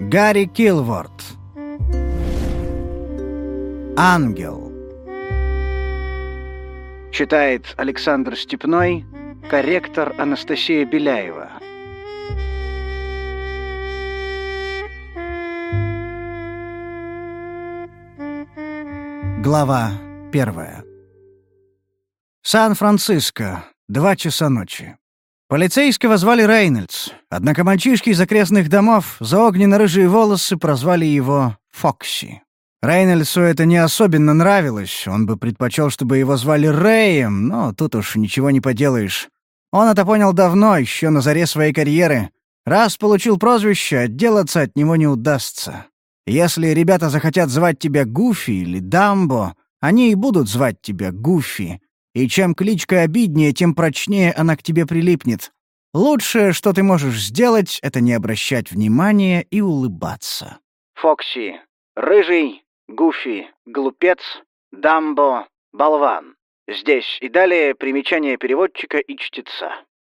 Гарри Килворд. Ангел. Читает Александр Степной, корректор Анастасия Беляева. Глава первая. Сан-Франциско. Два часа ночи. Полицейского звали Рейнольдс, однако мальчишки из окрестных домов за огненно-рыжие волосы прозвали его Фокси. Рейнольдсу это не особенно нравилось, он бы предпочел, чтобы его звали Рэем, но тут уж ничего не поделаешь. Он это понял давно, еще на заре своей карьеры. Раз получил прозвище, отделаться от него не удастся. Если ребята захотят звать тебя Гуфи или Дамбо, они и будут звать тебя Гуфи, и чем кличка обиднее, тем прочнее она к тебе прилипнет. Лучшее, что ты можешь сделать, это не обращать внимания и улыбаться. Фокси. Рыжий. Гуфи. Глупец. Дамбо. Болван. Здесь и далее примечание переводчика и чтеца.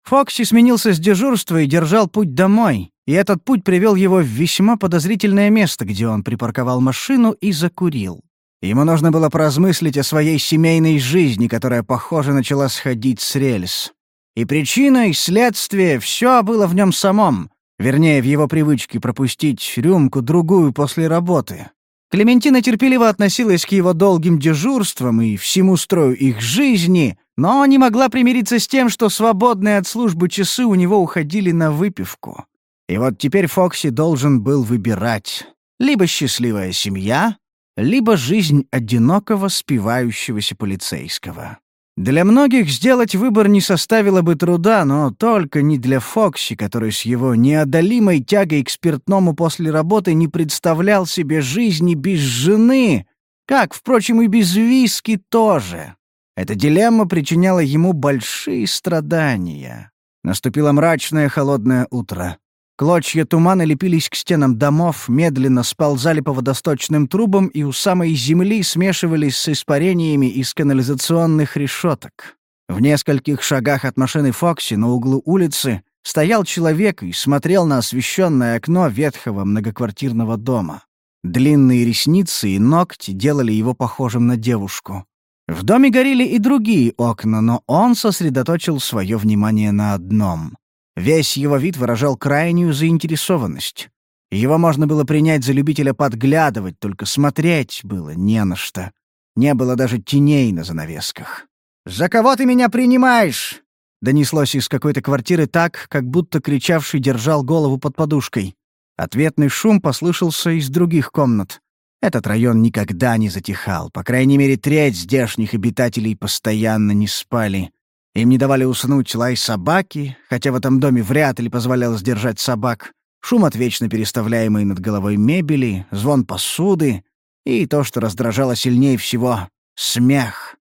Фокси сменился с дежурства и держал путь домой, и этот путь привел его в весьма подозрительное место, где он припарковал машину и закурил. Ему нужно было поразмыслить о своей семейной жизни, которая, похоже, начала сходить с рельс. И причина, и следствие — все было в нем самом, вернее, в его привычке пропустить рюмку-другую после работы. Клементина терпеливо относилась к его долгим дежурствам и всему строю их жизни, но не могла примириться с тем, что свободные от службы часы у него уходили на выпивку. И вот теперь Фокси должен был выбирать. Либо счастливая семья, либо жизнь одинокого спивающегося полицейского. Для многих сделать выбор не составило бы труда, но только не для Фокси, который с его неодолимой тягой к спиртному после работы не представлял себе жизни без жены, как, впрочем, и без виски тоже. Эта дилемма причиняла ему большие страдания. Наступило мрачное холодное утро. Клочья тумана лепились к стенам домов, медленно сползали по водосточным трубам и у самой земли смешивались с испарениями из канализационных решеток. В нескольких шагах от машины Фокси на углу улицы стоял человек и смотрел на освещенное окно ветхого многоквартирного дома. Длинные ресницы и ногти делали его похожим на девушку. В доме горели и другие окна, но он сосредоточил свое внимание на одном. Весь его вид выражал крайнюю заинтересованность. Его можно было принять за любителя подглядывать, только смотреть было не на что. Не было даже теней на занавесках. «За кого ты меня принимаешь?» Донеслось из какой-то квартиры так, как будто кричавший держал голову под подушкой. Ответный шум послышался из других комнат. Этот район никогда не затихал, по крайней мере, треть здешних обитателей постоянно не спали. Им не давали уснуть лай собаки, хотя в этом доме вряд ли позволялось держать собак, шум от вечно переставляемой над головой мебели, звон посуды и то, что раздражало сильнее всего — смех.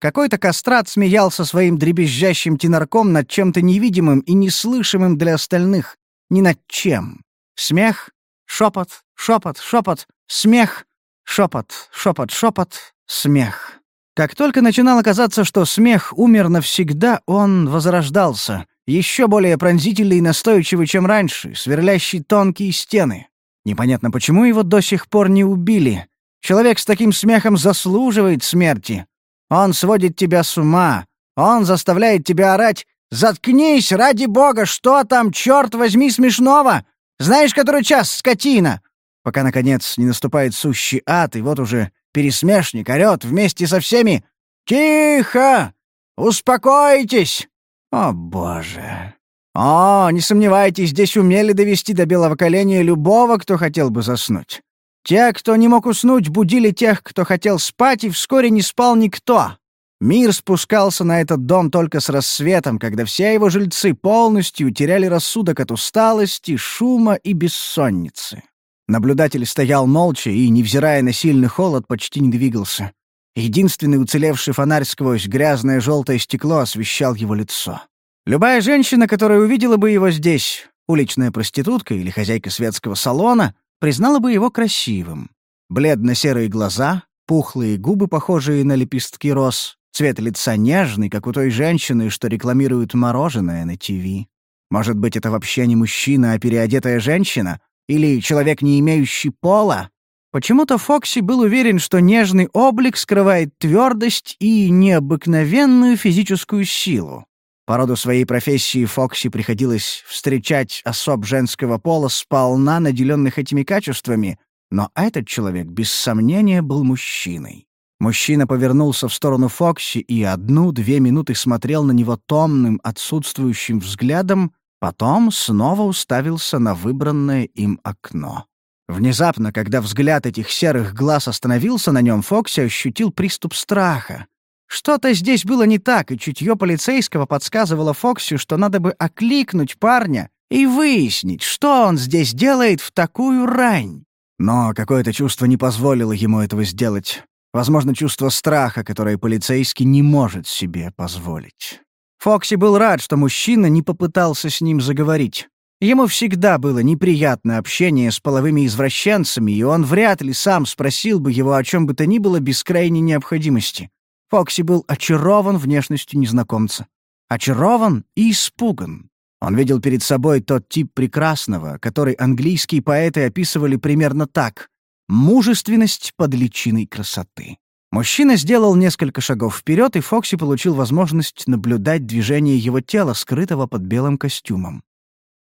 Какой-то кастрат смеялся своим дребезжащим тенарком над чем-то невидимым и неслышимым для остальных. Ни над чем. Смех, шепот, шепот, шепот, смех, шепот, шепот, шепот, смех. Как только начинало казаться, что смех умер навсегда, он возрождался, еще более пронзительный и настойчивый, чем раньше, сверлящий тонкие стены. Непонятно, почему его до сих пор не убили. Человек с таким смехом заслуживает смерти. Он сводит тебя с ума. Он заставляет тебя орать «Заткнись, ради бога! Что там, черт возьми, смешного? Знаешь, который час, скотина?» Пока, наконец, не наступает сущий ад, и вот уже Пересмешник орёт вместе со всеми «Тихо! Успокойтесь!» О, боже! О, не сомневайтесь, здесь умели довести до белого коленя любого, кто хотел бы заснуть. Те, кто не мог уснуть, будили тех, кто хотел спать, и вскоре не спал никто. Мир спускался на этот дом только с рассветом, когда все его жильцы полностью теряли рассудок от усталости, шума и бессонницы. Наблюдатель стоял молча и, невзирая на сильный холод, почти не двигался. Единственный уцелевший фонарь сквозь грязное желтое стекло освещал его лицо. Любая женщина, которая увидела бы его здесь, уличная проститутка или хозяйка светского салона, признала бы его красивым. Бледно-серые глаза, пухлые губы, похожие на лепестки роз, Цвет лица нежный, как у той женщины, что рекламирует мороженое на ТВ. Может быть, это вообще не мужчина, а переодетая женщина? Или человек, не имеющий пола? Почему-то Фокси был уверен, что нежный облик скрывает твердость и необыкновенную физическую силу. По роду своей профессии Фокси приходилось встречать особ женского пола сполна наделенных этими качествами, но этот человек, без сомнения, был мужчиной. Мужчина повернулся в сторону Фокси и одну-две минуты смотрел на него томным, отсутствующим взглядом, потом снова уставился на выбранное им окно. Внезапно, когда взгляд этих серых глаз остановился на нем, Фокси ощутил приступ страха. Что-то здесь было не так, и чутье полицейского подсказывало Фокси, что надо бы окликнуть парня и выяснить, что он здесь делает в такую рань. Но какое-то чувство не позволило ему этого сделать. Возможно, чувство страха, которое полицейский не может себе позволить. Фокси был рад, что мужчина не попытался с ним заговорить. Ему всегда было неприятно общение с половыми извращенцами, и он вряд ли сам спросил бы его о чем бы то ни было без крайней необходимости. Фокси был очарован внешностью незнакомца. Очарован и испуган. Он видел перед собой тот тип прекрасного, который английские поэты описывали примерно так — мужественность под личиной красоты. Мужчина сделал несколько шагов вперед, и Фокси получил возможность наблюдать движение его тела, скрытого под белым костюмом.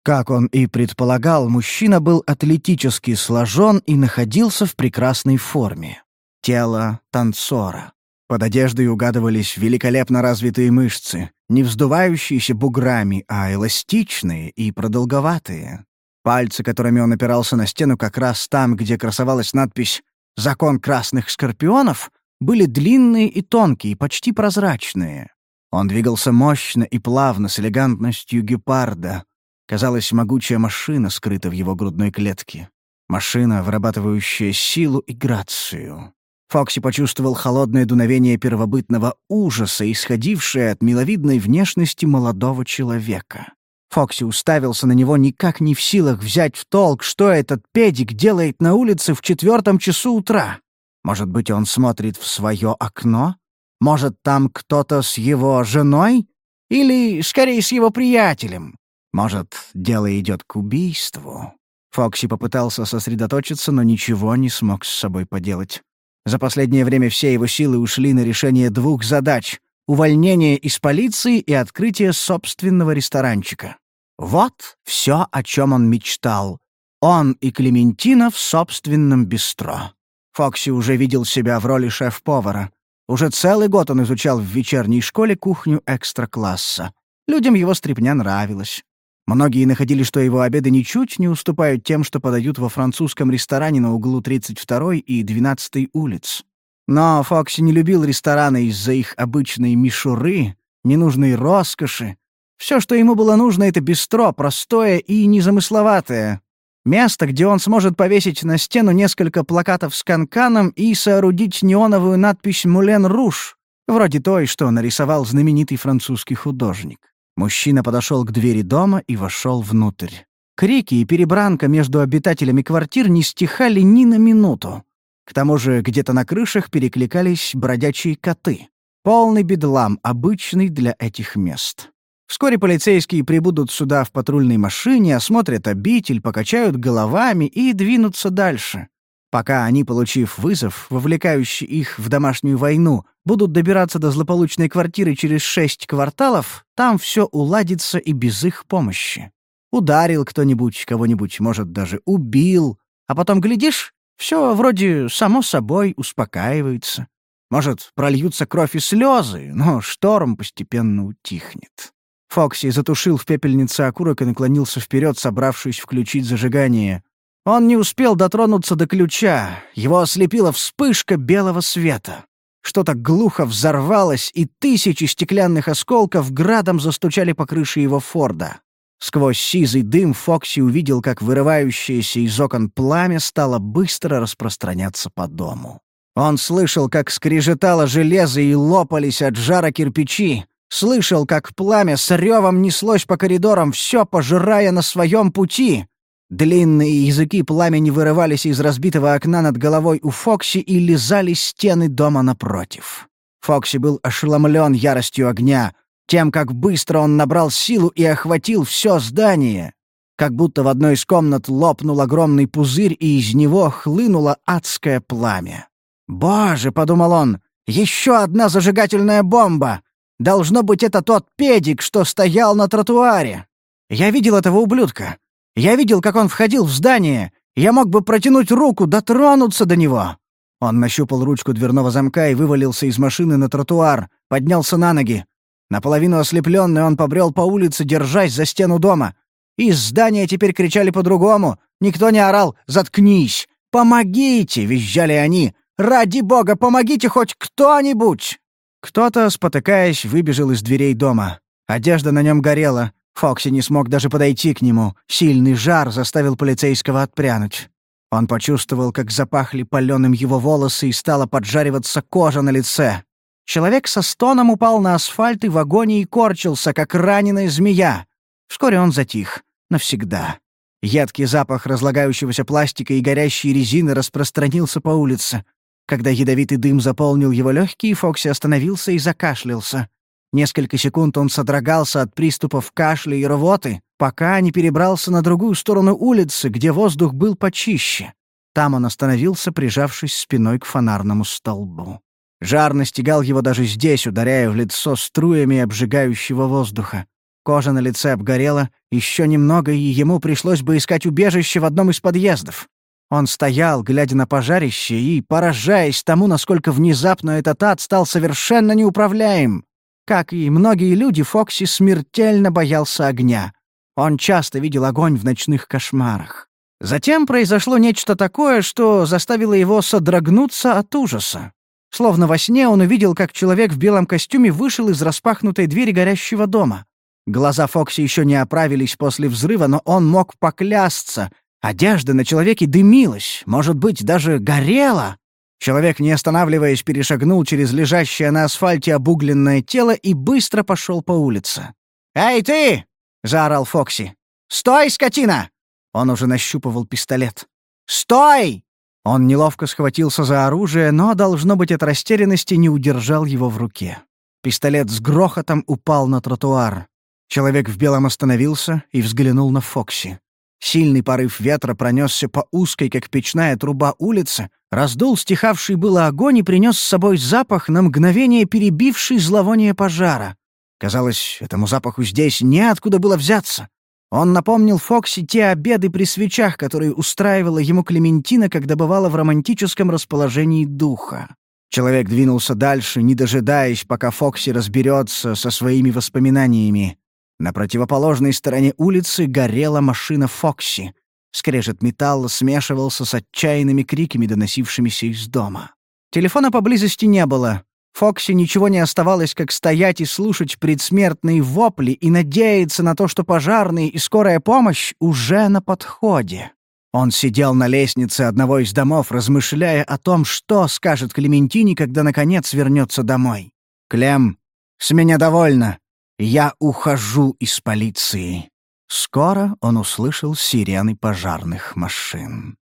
Как он и предполагал, мужчина был атлетически сложен и находился в прекрасной форме. Тело танцора. Под одеждой угадывались великолепно развитые мышцы, не вздувающиеся буграми, а эластичные и продолговатые. Пальцы, которыми он опирался на стену как раз там, где красовалась надпись «Закон красных скорпионов», были длинные и тонкие, почти прозрачные. Он двигался мощно и плавно, с элегантностью гепарда. Казалось, могучая машина скрыта в его грудной клетке. Машина, вырабатывающая силу и грацию. Фокси почувствовал холодное дуновение первобытного ужаса, исходившее от миловидной внешности молодого человека. Фокси уставился на него никак не в силах взять в толк, что этот педик делает на улице в четвертом часу утра. Может быть, он смотрит в свое окно? Может, там кто-то с его женой? Или, скорее, с его приятелем? Может, дело идет к убийству? Фокси попытался сосредоточиться, но ничего не смог с собой поделать. За последнее время все его силы ушли на решение двух задач — увольнение из полиции и открытие собственного ресторанчика. Вот все, о чем он мечтал. Он и Клементина в собственном бистро. Фокси уже видел себя в роли шеф-повара. Уже целый год он изучал в вечерней школе кухню экстра-класса. Людям его стряпня нравилась. Многие находили, что его обеды ничуть не уступают тем, что подают во французском ресторане на углу 32-й и 12-й улиц. Но Фокси не любил рестораны из-за их обычной мишуры, ненужной роскоши. Все, что ему было нужно, — это бистро, простое и незамысловатое. Место, где он сможет повесить на стену несколько плакатов с канканом и соорудить неоновую надпись «Мулен Руш», вроде той, что нарисовал знаменитый французский художник. Мужчина подошел к двери дома и вошел внутрь. Крики и перебранка между обитателями квартир не стихали ни на минуту. К тому же где-то на крышах перекликались бродячие коты. Полный бедлам, обычный для этих мест. Вскоре полицейские прибудут сюда в патрульной машине, осмотрят обитель, покачают головами и двинутся дальше. Пока они, получив вызов, вовлекающий их в домашнюю войну, будут добираться до злополучной квартиры через шесть кварталов, там все уладится и без их помощи. Ударил кто-нибудь кого-нибудь, может, даже убил, а потом, глядишь, все вроде само собой успокаивается. Может, прольются кровь и слезы, но шторм постепенно утихнет. Фокси затушил в пепельнице окурок и наклонился вперед, собравшись включить зажигание. Он не успел дотронуться до ключа, его ослепила вспышка белого света. Что-то глухо взорвалось, и тысячи стеклянных осколков градом застучали по крыше его Форда. Сквозь сизый дым Фокси увидел, как вырывающееся из окон пламя стало быстро распространяться по дому. Он слышал, как скрежетало железо и лопались от жара кирпичи, слышал, как пламя с ревом неслось по коридорам, все пожирая на своем пути. Длинные языки пламени вырывались из разбитого окна над головой у Фокси и лизали стены дома напротив. Фокси был ошеломлен яростью огня, тем, как быстро он набрал силу и охватил все здание. Как будто в одной из комнат лопнул огромный пузырь, и из него хлынуло адское пламя. «Боже!» — подумал он. «Еще одна зажигательная бомба! Должно быть, это тот педик, что стоял на тротуаре. Я видел этого ублюдка. Я видел, как он входил в здание. Я мог бы протянуть руку, дотронуться до него». Он нащупал ручку дверного замка и вывалился из машины на тротуар, поднялся на ноги. Наполовину ослепленный он побрел по улице, держась за стену дома. Из здания теперь кричали по-другому. Никто не орал «Заткнись! Помогите!» — визжали они. «Ради бога, помогите хоть кто-нибудь!» Кто-то, спотыкаясь, выбежал из дверей дома. Одежда на нем горела. Фокси не смог даже подойти к нему. Сильный жар заставил полицейского отпрянуть. Он почувствовал, как запахли паленым его волосы и стала поджариваться кожа на лице. Человек со стоном упал на асфальт и в агонии корчился, как раненая змея. Вскоре он затих. Навсегда. Едкий запах разлагающегося пластика и горящей резины распространился по улице. Когда ядовитый дым заполнил его легкие, Фокси остановился и закашлялся. Несколько секунд он содрогался от приступов кашля и рвоты, пока не перебрался на другую сторону улицы, где воздух был почище. Там он остановился, прижавшись спиной к фонарному столбу. Жар настигал его даже здесь, ударяя в лицо струями обжигающего воздуха. Кожа на лице обгорела, еще немного, и ему пришлось бы искать убежище в одном из подъездов. Он стоял, глядя на пожарище, и поражаясь тому, насколько внезапно этот ад стал совершенно неуправляем. Как и многие люди, Фокси смертельно боялся огня. Он часто видел огонь в ночных кошмарах. Затем произошло нечто такое, что заставило его содрогнуться от ужаса. Словно во сне он увидел, как человек в белом костюме вышел из распахнутой двери горящего дома. Глаза Фокси еще не оправились после взрыва, но он мог поклясться. Одежда на человеке дымилась, может быть, даже горела. Человек, не останавливаясь, перешагнул через лежащее на асфальте обугленное тело и быстро пошел по улице. «Эй, ты!» — заорал Фокси. «Стой, скотина!» Он уже нащупывал пистолет. «Стой!» Он неловко схватился за оружие, но, должно быть, от растерянности не удержал его в руке. Пистолет с грохотом упал на тротуар. Человек в белом остановился и взглянул на Фокси. Сильный порыв ветра пронесся по узкой, как печная труба, улице, раздул стихавший было огонь и принес с собой запах, на мгновение перебивший зловоние пожара. Казалось, этому запаху здесь неоткуда было взяться. Он напомнил Фокси те обеды при свечах, которые устраивала ему Клементина, когда бывала в романтическом расположении духа. Человек двинулся дальше, не дожидаясь, пока Фокси разберется со своими воспоминаниями. На противоположной стороне улицы горела машина Фокси. Скрежет металла смешивался с отчаянными криками, доносившимися из дома. Телефона поблизости не было. Фокси ничего не оставалось, как стоять и слушать предсмертные вопли и надеяться на то, что пожарные и скорая помощь уже на подходе. Он сидел на лестнице одного из домов, размышляя о том, что скажет Клементине, когда наконец вернется домой. «Клем, с меня довольно. Я ухожу из полиции». Скоро он услышал сирены пожарных машин.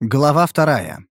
Глава вторая.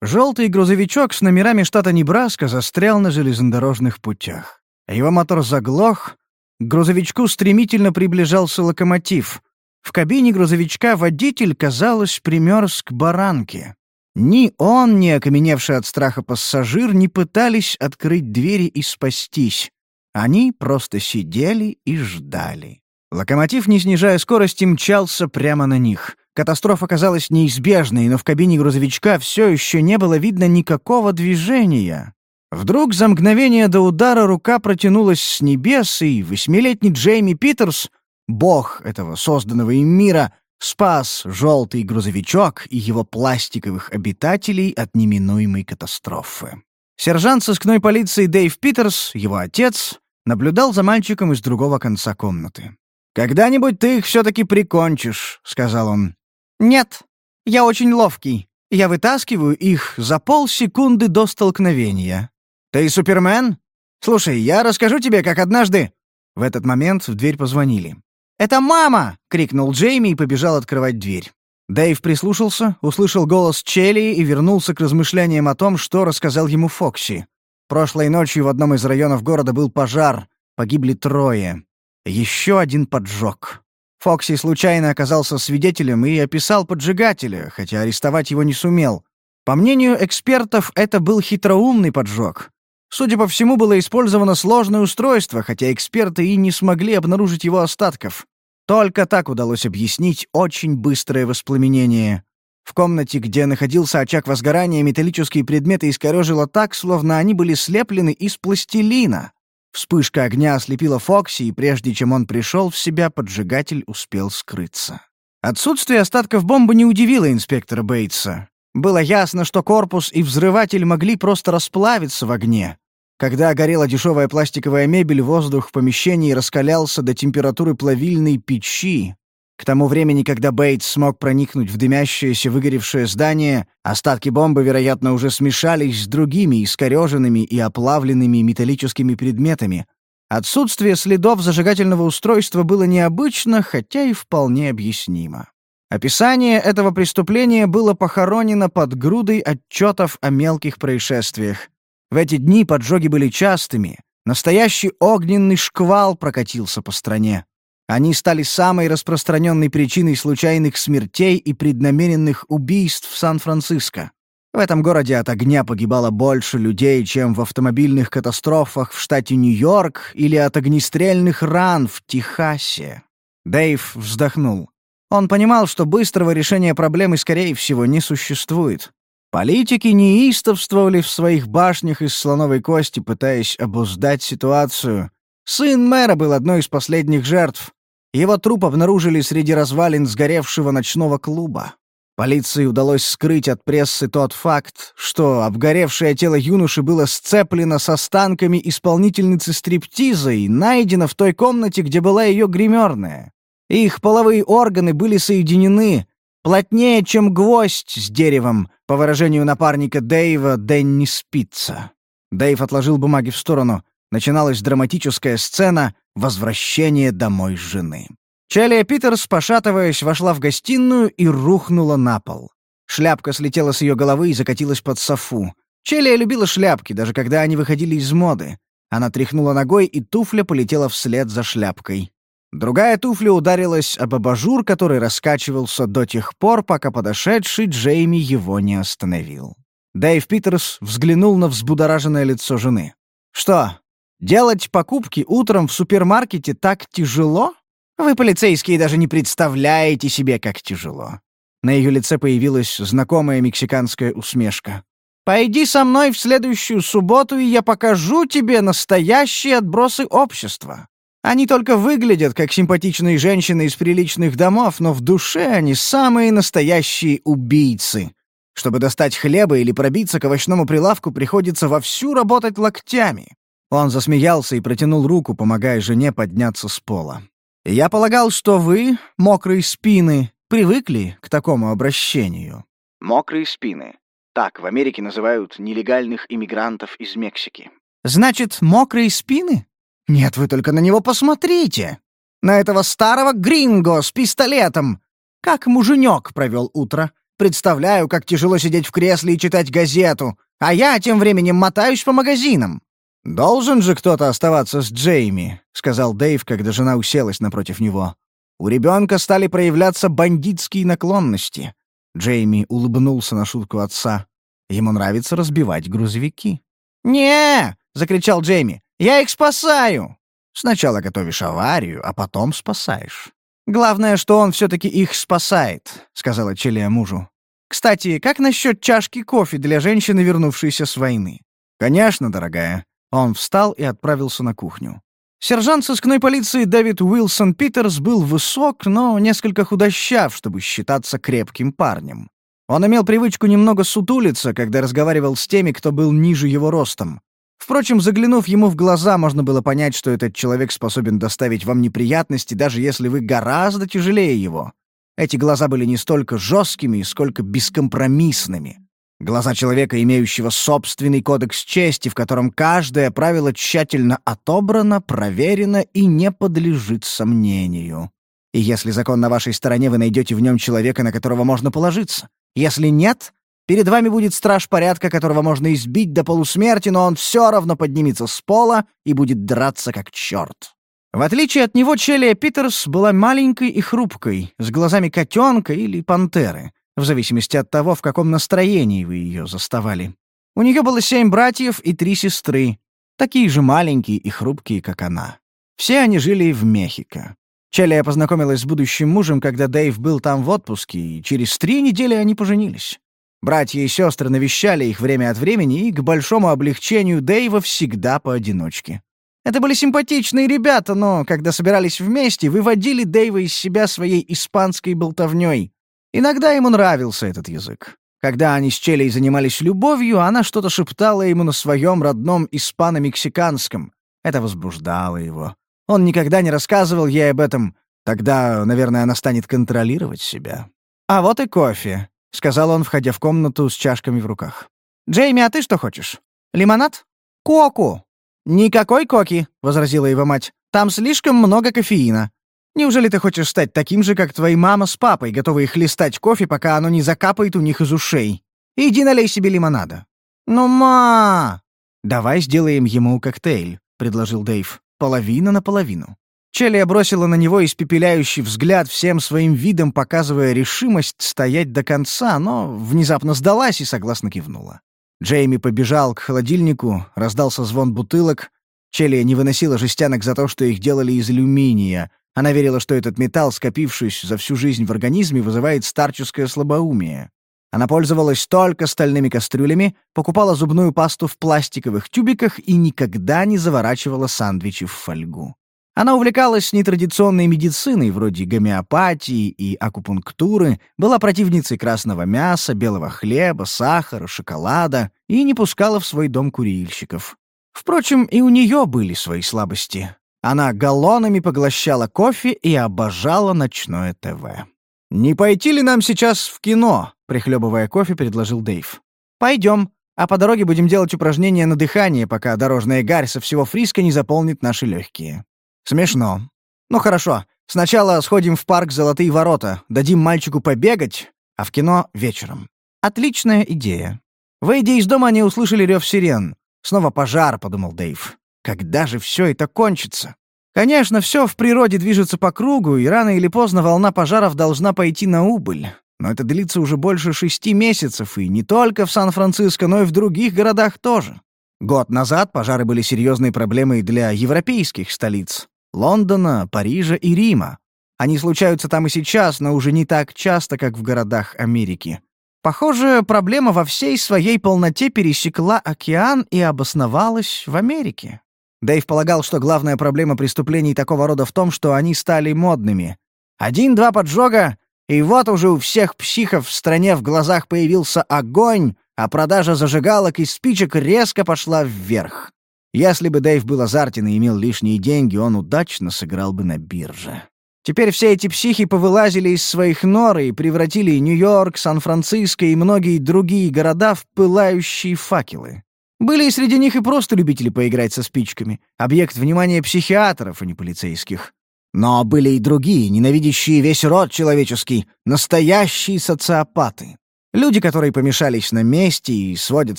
Желтый грузовичок с номерами штата Небраска застрял на железнодорожных путях. Его мотор заглох, к грузовичку стремительно приближался локомотив. В кабине грузовичка водитель, казалось, примерз к баранке. Ни он, ни окаменевший от страха пассажир не пытались открыть двери и спастись. Они просто сидели и ждали. Локомотив, не снижая скорости, мчался прямо на них — Катастрофа казалась неизбежной, но в кабине грузовичка все еще не было видно никакого движения. Вдруг за мгновение до удара рука протянулась с небес, и восьмилетний Джейми Питерс, бог этого созданного им мира, спас желтый грузовичок и его пластиковых обитателей от неминуемой катастрофы. Сержант сыскной полиции Дэйв Питерс, его отец, наблюдал за мальчиком из другого конца комнаты. «Когда-нибудь ты их все-таки прикончишь», — сказал он. «Нет, я очень ловкий. Я вытаскиваю их за полсекунды до столкновения». «Ты Супермен? Слушай, я расскажу тебе, как однажды...» В этот момент в дверь позвонили. «Это мама!» — крикнул Джейми и побежал открывать дверь. Дэйв прислушался, услышал голос Челли и вернулся к размышлениям о том, что рассказал ему Фокси. Прошлой ночью в одном из районов города был пожар, погибли трое. Еще один поджог. Фокси случайно оказался свидетелем и описал поджигателя, хотя арестовать его не сумел. По мнению экспертов, это был хитроумный поджог. Судя по всему, было использовано сложное устройство, хотя эксперты и не смогли обнаружить его остатков. Только так удалось объяснить очень быстрое воспламенение. В комнате, где находился очаг возгорания, металлические предметы искорежило так, словно они были слеплены из пластилина. Вспышка огня ослепила Фокси, и прежде чем он пришел в себя, поджигатель успел скрыться. Отсутствие остатков бомбы не удивило инспектора Бейтса. Было ясно, что корпус и взрыватель могли просто расплавиться в огне. Когда горела дешевая пластиковая мебель, воздух в помещении раскалялся до температуры плавильной печи. К тому времени, когда Бейтс смог проникнуть в дымящееся выгоревшее здание, остатки бомбы, вероятно, уже смешались с другими искореженными и оплавленными металлическими предметами. Отсутствие следов зажигательного устройства было необычно, хотя и вполне объяснимо. Описание этого преступления было похоронено под грудой отчетов о мелких происшествиях. В эти дни поджоги были частыми. Настоящий огненный шквал прокатился по стране. Они стали самой распространенной причиной случайных смертей и преднамеренных убийств в Сан-Франциско. В этом городе от огня погибало больше людей, чем в автомобильных катастрофах в штате Нью-Йорк или от огнестрельных ран в Техасе. Дэйв вздохнул. Он понимал, что быстрого решения проблемы, скорее всего, не существует. Политики неистовствовали в своих башнях из слоновой кости, пытаясь обуздать ситуацию. Сын мэра был одной из последних жертв. Его труп обнаружили среди развалин сгоревшего ночного клуба. Полиции удалось скрыть от прессы тот факт, что обгоревшее тело юноши было сцеплено с останками исполнительницы стриптиза и найдено в той комнате, где была ее гримерная. Их половые органы были соединены, плотнее, чем гвоздь с деревом, по выражению напарника Дэйва, Дэнни спится. Дэйв отложил бумаги в сторону. Начиналась драматическая сцена «Возвращение домой жены». Челия Питерс, пошатываясь, вошла в гостиную и рухнула на пол. Шляпка слетела с ее головы и закатилась под софу. Челия любила шляпки, даже когда они выходили из моды. Она тряхнула ногой, и туфля полетела вслед за шляпкой. Другая туфля ударилась об абажур, который раскачивался до тех пор, пока подошедший Джейми его не остановил. Дэйв Питерс взглянул на взбудораженное лицо жены. «Что, делать покупки утром в супермаркете так тяжело? Вы, полицейские, даже не представляете себе, как тяжело». На ее лице появилась знакомая мексиканская усмешка. «Пойди со мной в следующую субботу, и я покажу тебе настоящие отбросы общества. Они только выглядят как симпатичные женщины из приличных домов, но в душе они самые настоящие убийцы. Чтобы достать хлеба или пробиться к овощному прилавку, приходится вовсю работать локтями. Он засмеялся и протянул руку, помогая жене подняться с пола. «Я полагал, что вы, мокрые спины, привыкли к такому обращению». «Мокрые спины». Так в Америке называют нелегальных иммигрантов из Мексики. «Значит, мокрые спины?» Нет, вы только на него посмотрите! На этого старого гринго с пистолетом! Как муженек провел утро. Представляю, как тяжело сидеть в кресле и читать газету, а я тем временем мотаюсь по магазинам. «Должен же кто-то оставаться с Джейми», — сказал Дэйв, когда жена уселась напротив него. У ребенка стали проявляться бандитские наклонности. Джейми улыбнулся на шутку отца. Ему нравится разбивать грузовики. «Не!» — закричал Джейми. Я их спасаю!» Сначала готовишь аварию, а потом спасаешь. «Главное, что он все-таки их спасает», — сказала Челия мужу. «Кстати, как насчет чашки кофе для женщины, вернувшейся с войны?» «Конечно, дорогая». Он встал и отправился на кухню. Сержант сыскной полиции Дэвид Уилсон Питерс был высок, но несколько худощав, чтобы считаться крепким парнем. Он имел привычку немного сутулиться, когда разговаривал с теми, кто был ниже его ростом. Впрочем, заглянув ему в глаза, можно было понять, что этот человек способен доставить вам неприятности, даже если вы гораздо тяжелее его. Эти глаза были не столько жесткими, сколько бескомпромиссными. Глаза человека, имеющего собственный кодекс чести, в котором каждое правило тщательно отобрано, проверено и не подлежит сомнению. И если закон на вашей стороне, вы найдете в нем человека, на которого можно положиться. Если нет, перед вами будет страж порядка, которого можно избить до полусмерти, но он все равно поднимется с пола и будет драться как черт. В отличие от него, Челия Питерс была маленькой и хрупкой, с глазами котенка или пантеры, в зависимости от того, в каком настроении вы ее заставали. У нее было семь братьев и три сестры, такие же маленькие и хрупкие, как она. Все они жили в Мехико. Челия познакомилась с будущим мужем, когда Дэйв был там в отпуске, и через три недели они поженились. Братья и сестры навещали их время от времени, и, к большому облегчению Дэйва, всегда поодиночке. Это были симпатичные ребята, но, когда собирались вместе, выводили Дэйва из себя своей испанской болтовней. Иногда ему нравился этот язык. Когда они с Челей занимались любовью, она что-то шептала ему на своем родном испано-мексиканском. Это возбуждало его. Он никогда не рассказывал ей об этом. Тогда, наверное, она станет контролировать себя. «А вот и кофе», — сказал он, входя в комнату с чашками в руках. «Джейми, а ты что хочешь? Лимонад? Коку!» «Никакой коки», — возразила его мать. «Там слишком много кофеина. Неужели ты хочешь стать таким же, как твои мама с папой, готовые хлестать кофе, пока оно не закапает у них из ушей? Иди налей себе лимонада». «Ну, ма!» «Давай сделаем ему коктейль», — предложил Дэйв. Половина на половину. Челия бросила на него испепеляющий взгляд, всем своим видом показывая решимость стоять до конца, но внезапно сдалась и согласно кивнула. Джейми побежал к холодильнику, раздался звон бутылок. Челия не выносила жестянок за то, что их делали из алюминия. Она верила, что этот металл, скопившись за всю жизнь в организме, вызывает старческое слабоумие. Она пользовалась только стальными кастрюлями, покупала зубную пасту в пластиковых тюбиках и никогда не заворачивала сандвичи в фольгу. Она увлекалась нетрадиционной медициной, вроде гомеопатии и акупунктуры, была противницей красного мяса, белого хлеба, сахара, шоколада и не пускала в свой дом курильщиков. Впрочем, и у нее были свои слабости. Она галлонами поглощала кофе и обожала ночное ТВ. «Не пойти ли нам сейчас в кино?» — прихлебывая кофе, предложил Дэйв. «Пойдем, а по дороге будем делать упражнения на дыхание, пока дорожная гарь со всего Фриска не заполнит наши легкие». «Смешно. Ну хорошо, сначала сходим в парк «Золотые ворота», дадим мальчику побегать, а в кино вечером». «Отличная идея». Выйдя из дома, они услышали рев сирен. «Снова пожар», — подумал Дэйв. «Когда же все это кончится?» Конечно, все в природе движется по кругу, и рано или поздно волна пожаров должна пойти на убыль. Но это длится уже больше шести месяцев, и не только в Сан-Франциско, но и в других городах тоже. Год назад пожары были серьезной проблемой для европейских столиц — Лондона, Парижа и Рима. Они случаются там и сейчас, но уже не так часто, как в городах Америки. Похоже, проблема во всей своей полноте пересекла океан и обосновалась в Америке. Дэйв полагал, что главная проблема преступлений такого рода в том, что они стали модными. Один-два поджога, и вот уже у всех психов в стране в глазах появился огонь, а продажа зажигалок и спичек резко пошла вверх. Если бы Дэйв был азартен и имел лишние деньги, он удачно сыграл бы на бирже. Теперь все эти психи повылазили из своих нор и превратили Нью-Йорк, Сан-Франциско и многие другие города в пылающие факелы. Были и среди них и просто любители поиграть со спичками, объект внимания психиатров, а не полицейских. Но были и другие, ненавидящие весь род человеческий, настоящие социопаты. Люди, которые помешались на месте и сводят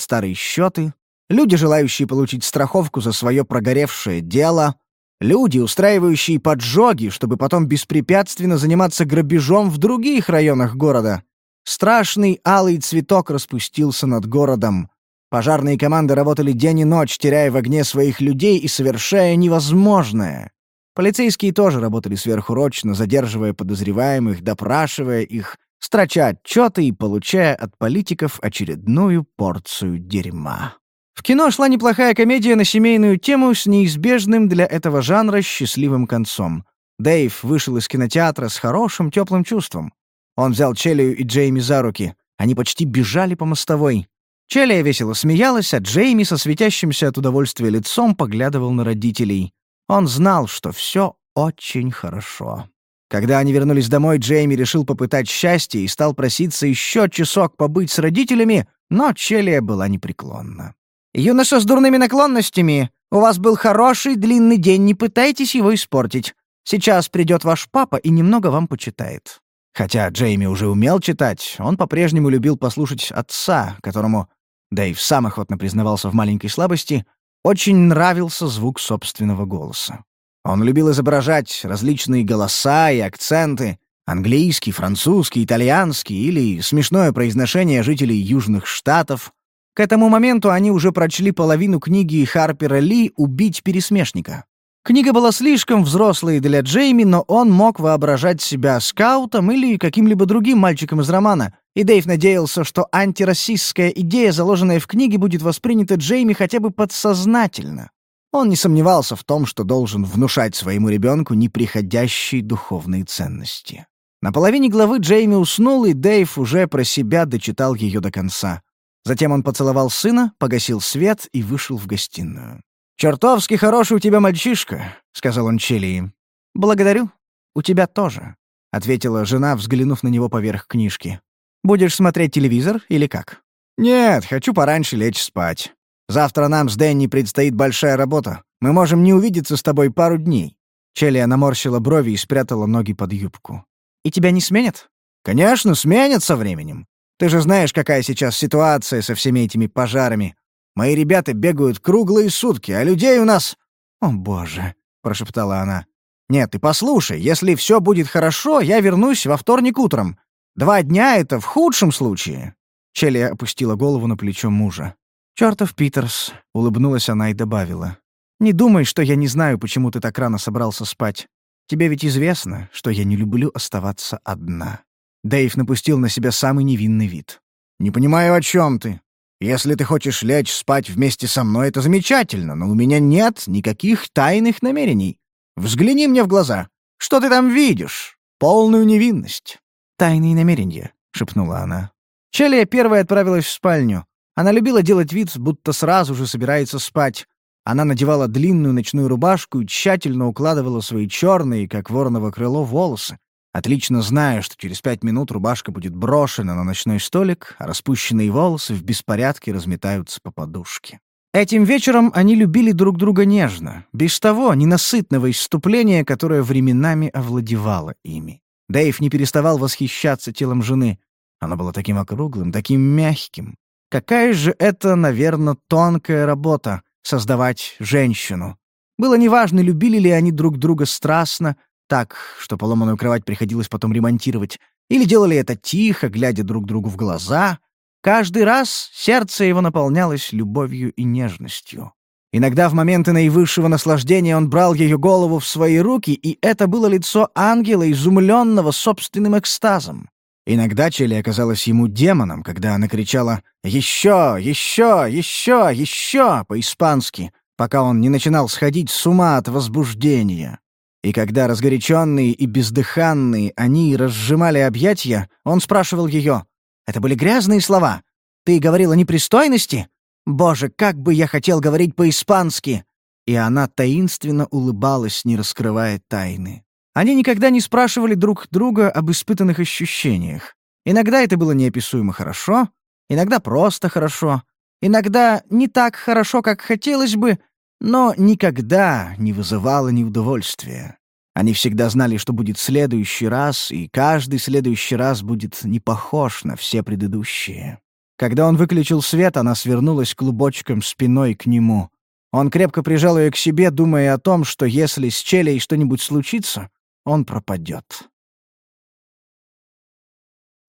старые счеты. Люди, желающие получить страховку за свое прогоревшее дело. Люди, устраивающие поджоги, чтобы потом беспрепятственно заниматься грабежом в других районах города. Страшный алый цветок распустился над городом. Пожарные команды работали день и ночь, теряя в огне своих людей и совершая невозможное. Полицейские тоже работали сверхурочно, задерживая подозреваемых, допрашивая их, строча отчеты и получая от политиков очередную порцию дерьма. В кино шла неплохая комедия на семейную тему с неизбежным для этого жанра счастливым концом. Дэйв вышел из кинотеатра с хорошим теплым чувством. Он взял Челию и Джейми за руки. Они почти бежали по мостовой. Челия весело смеялась, а Джейми со светящимся от удовольствия лицом поглядывал на родителей. Он знал, что все очень хорошо. Когда они вернулись домой, Джейми решил попытать счастье и стал проситься еще часок побыть с родителями, но Челия была непреклонна. «Юноша с дурными наклонностями, у вас был хороший длинный день, не пытайтесь его испортить. Сейчас придет ваш папа и немного вам почитает». Хотя Джейми уже умел читать, он по-прежнему любил послушать отца, которому, да и сам охотно признавался в маленькой слабости, очень нравился звук собственного голоса. Он любил изображать различные голоса и акценты, английский, французский, итальянский или смешное произношение жителей Южных Штатов. К этому моменту они уже прочли половину книги Харпера Ли «Убить пересмешника». Книга была слишком взрослой для Джейми, но он мог воображать себя скаутом или каким-либо другим мальчиком из романа, и Дэйв надеялся, что антирасистская идея, заложенная в книге, будет воспринята Джейми хотя бы подсознательно. Он не сомневался в том, что должен внушать своему ребенку неприходящие духовные ценности. На половине главы Джейми уснул, и Дэйв уже про себя дочитал ее до конца. Затем он поцеловал сына, погасил свет и вышел в гостиную. «Чертовски хороший у тебя мальчишка», — сказал он Челии. «Благодарю. У тебя тоже», — ответила жена, взглянув на него поверх книжки. «Будешь смотреть телевизор или как?» «Нет, хочу пораньше лечь спать. Завтра нам с Дэнни предстоит большая работа. Мы можем не увидеться с тобой пару дней». Челия наморщила брови и спрятала ноги под юбку. «И тебя не сменят?» «Конечно, сменят со временем. Ты же знаешь, какая сейчас ситуация со всеми этими пожарами. Мои ребята бегают круглые сутки, а людей у нас...» «О, боже!» — прошептала она. «Нет, ты послушай, если все будет хорошо, я вернусь во вторник утром. Два дня — это в худшем случае». Челли опустила голову на плечо мужа. «Чёртов Питерс», — улыбнулась она и добавила. «Не думай, что я не знаю, почему ты так рано собрался спать. Тебе ведь известно, что я не люблю оставаться одна». Дэйв напустил на себя самый невинный вид. «Не понимаю, о чем ты. Если ты хочешь лечь спать вместе со мной, это замечательно, но у меня нет никаких тайных намерений. Взгляни мне в глаза. Что ты там видишь? Полную невинность». «Тайные намерения», — шепнула она. Челия первая отправилась в спальню. Она любила делать вид, будто сразу же собирается спать. Она надевала длинную ночную рубашку и тщательно укладывала свои черные, как вороново крыло, волосы отлично зная, что через пять минут рубашка будет брошена на ночной столик, а распущенные волосы в беспорядке разметаются по подушке. Этим вечером они любили друг друга нежно, без того ненасытного исступления, которое временами овладевало ими. Дэйв не переставал восхищаться телом жены. Оно было таким округлым, таким мягким. Какая же это, наверное, тонкая работа — создавать женщину. Было неважно, любили ли они друг друга страстно, так, что поломанную кровать приходилось потом ремонтировать, или делали это тихо, глядя друг другу в глаза. Каждый раз сердце его наполнялось любовью и нежностью. Иногда в моменты наивысшего наслаждения он брал ее голову в свои руки, и это было лицо ангела, изумленного собственным экстазом. Иногда Челли оказалась ему демоном, когда она кричала «Еще! Еще! Еще! Еще!» по-испански, пока он не начинал сходить с ума от возбуждения. И когда разгоряченные и бездыханные они разжимали объятья, он спрашивал ее, «Это были грязные слова? Ты говорила непристойности? Боже, как бы я хотел говорить по-испански!» И она таинственно улыбалась, не раскрывая тайны. Они никогда не спрашивали друг друга об испытанных ощущениях. Иногда это было неописуемо хорошо, иногда просто хорошо, иногда не так хорошо, как хотелось бы, но никогда не вызывало неудовольствия. Они всегда знали, что будет следующий раз, и каждый следующий раз будет не похож на все предыдущие. Когда он выключил свет, она свернулась клубочком спиной к нему. Он крепко прижал ее к себе, думая о том, что если с Челей что-нибудь случится, он пропадет.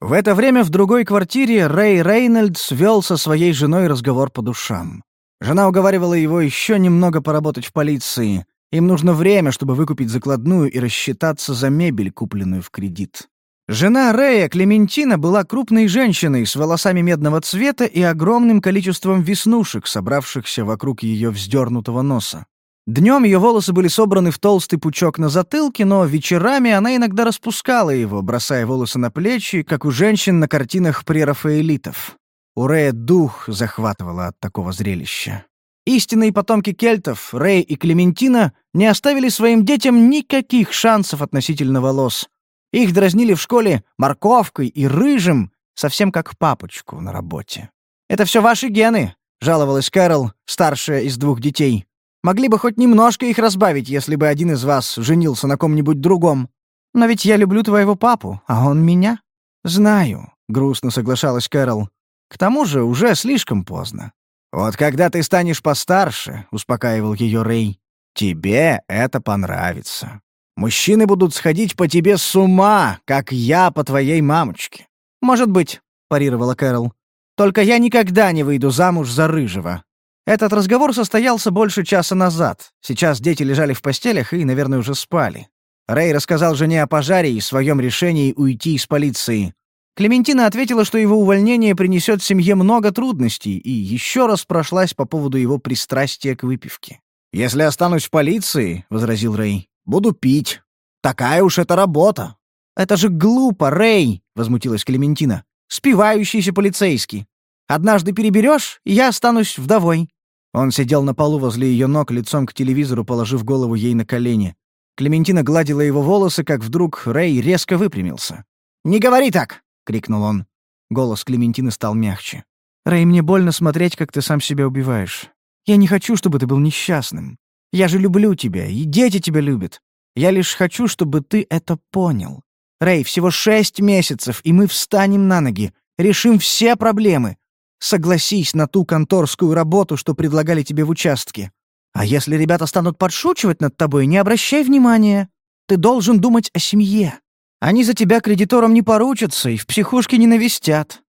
В это время в другой квартире Рэй Рейнольдс вел со своей женой разговор по душам. Жена уговаривала его еще немного поработать в полиции. Им нужно время, чтобы выкупить закладную и рассчитаться за мебель, купленную в кредит. Жена Рэя, Клементина, была крупной женщиной с волосами медного цвета и огромным количеством веснушек, собравшихся вокруг ее вздернутого носа. Днем ее волосы были собраны в толстый пучок на затылке, но вечерами она иногда распускала его, бросая волосы на плечи, как у женщин на картинах прерафаэлитов. У Рэя дух захватывало от такого зрелища. Истинные потомки кельтов, Рэй и Клементина, не оставили своим детям никаких шансов относительно волос. Их дразнили в школе морковкой и рыжим, совсем как папочку на работе. «Это все ваши гены», — жаловалась Кэрол, старшая из двух детей. Могли бы хоть немножко их разбавить, если бы один из вас женился на ком-нибудь другом. Но ведь я люблю твоего папу, а он меня». «Знаю», — грустно соглашалась Кэрол. «К тому же уже слишком поздно». «Вот когда ты станешь постарше», — успокаивал ее Рэй, — «тебе это понравится. Мужчины будут сходить по тебе с ума, как я по твоей мамочке». «Может быть», — парировала Кэрол. «Только я никогда не выйду замуж за рыжего. Этот разговор состоялся больше часа назад. Сейчас дети лежали в постелях и, наверное, уже спали. Рэй рассказал жене о пожаре и своем решении уйти из полиции. Клементина ответила, что его увольнение принесет семье много трудностей, и еще раз прошлась по поводу его пристрастия к выпивке. «Если останусь в полиции», — возразил Рэй, — «буду пить. Такая уж это работа». «Это же глупо, Рэй!» — возмутилась Клементина. «Спивающийся полицейский. Однажды переберешь, и я останусь вдовой». Он сидел на полу возле ее ног, лицом к телевизору, положив голову ей на колени. Клементина гладила его волосы, как вдруг Рэй резко выпрямился. «Не говори так!» — крикнул он. Голос Клементины стал мягче. «Рэй, мне больно смотреть, как ты сам себя убиваешь. Я не хочу, чтобы ты был несчастным. Я же люблю тебя, и дети тебя любят. Я лишь хочу, чтобы ты это понял. Рэй, всего шесть месяцев, и мы встанем на ноги, решим все проблемы. Согласись на ту конторскую работу, что предлагали тебе в участке. А если ребята станут подшучивать над тобой, не обращай внимания. Ты должен думать о семье. Они за тебя кредитором не поручатся и в психушке не навестят».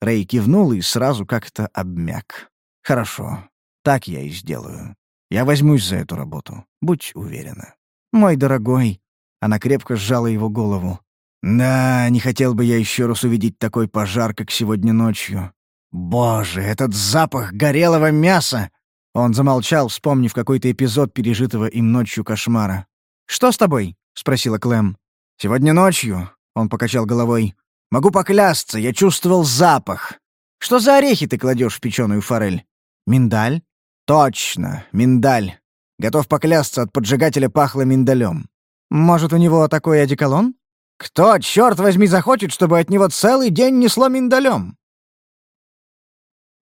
Рэй кивнул и сразу как-то обмяк. «Хорошо, так я и сделаю. Я возьмусь за эту работу, будь уверена». «Мой дорогой...» Она крепко сжала его голову. «Да, не хотел бы я еще раз увидеть такой пожар, как сегодня ночью. «Боже, этот запах горелого мяса!» Он замолчал, вспомнив какой-то эпизод пережитого им ночью кошмара. «Что с тобой?» — спросила Клэм. «Сегодня ночью», — он покачал головой. «Могу поклясться, я чувствовал запах. Что за орехи ты кладешь в печеную форель?» «Миндаль?» «Точно, миндаль. Готов поклясться, от поджигателя пахло миндалем». «Может, у него такой одеколон?» «Кто, черт возьми, захочет, чтобы от него целый день несло миндалем?»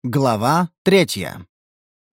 Глава третья.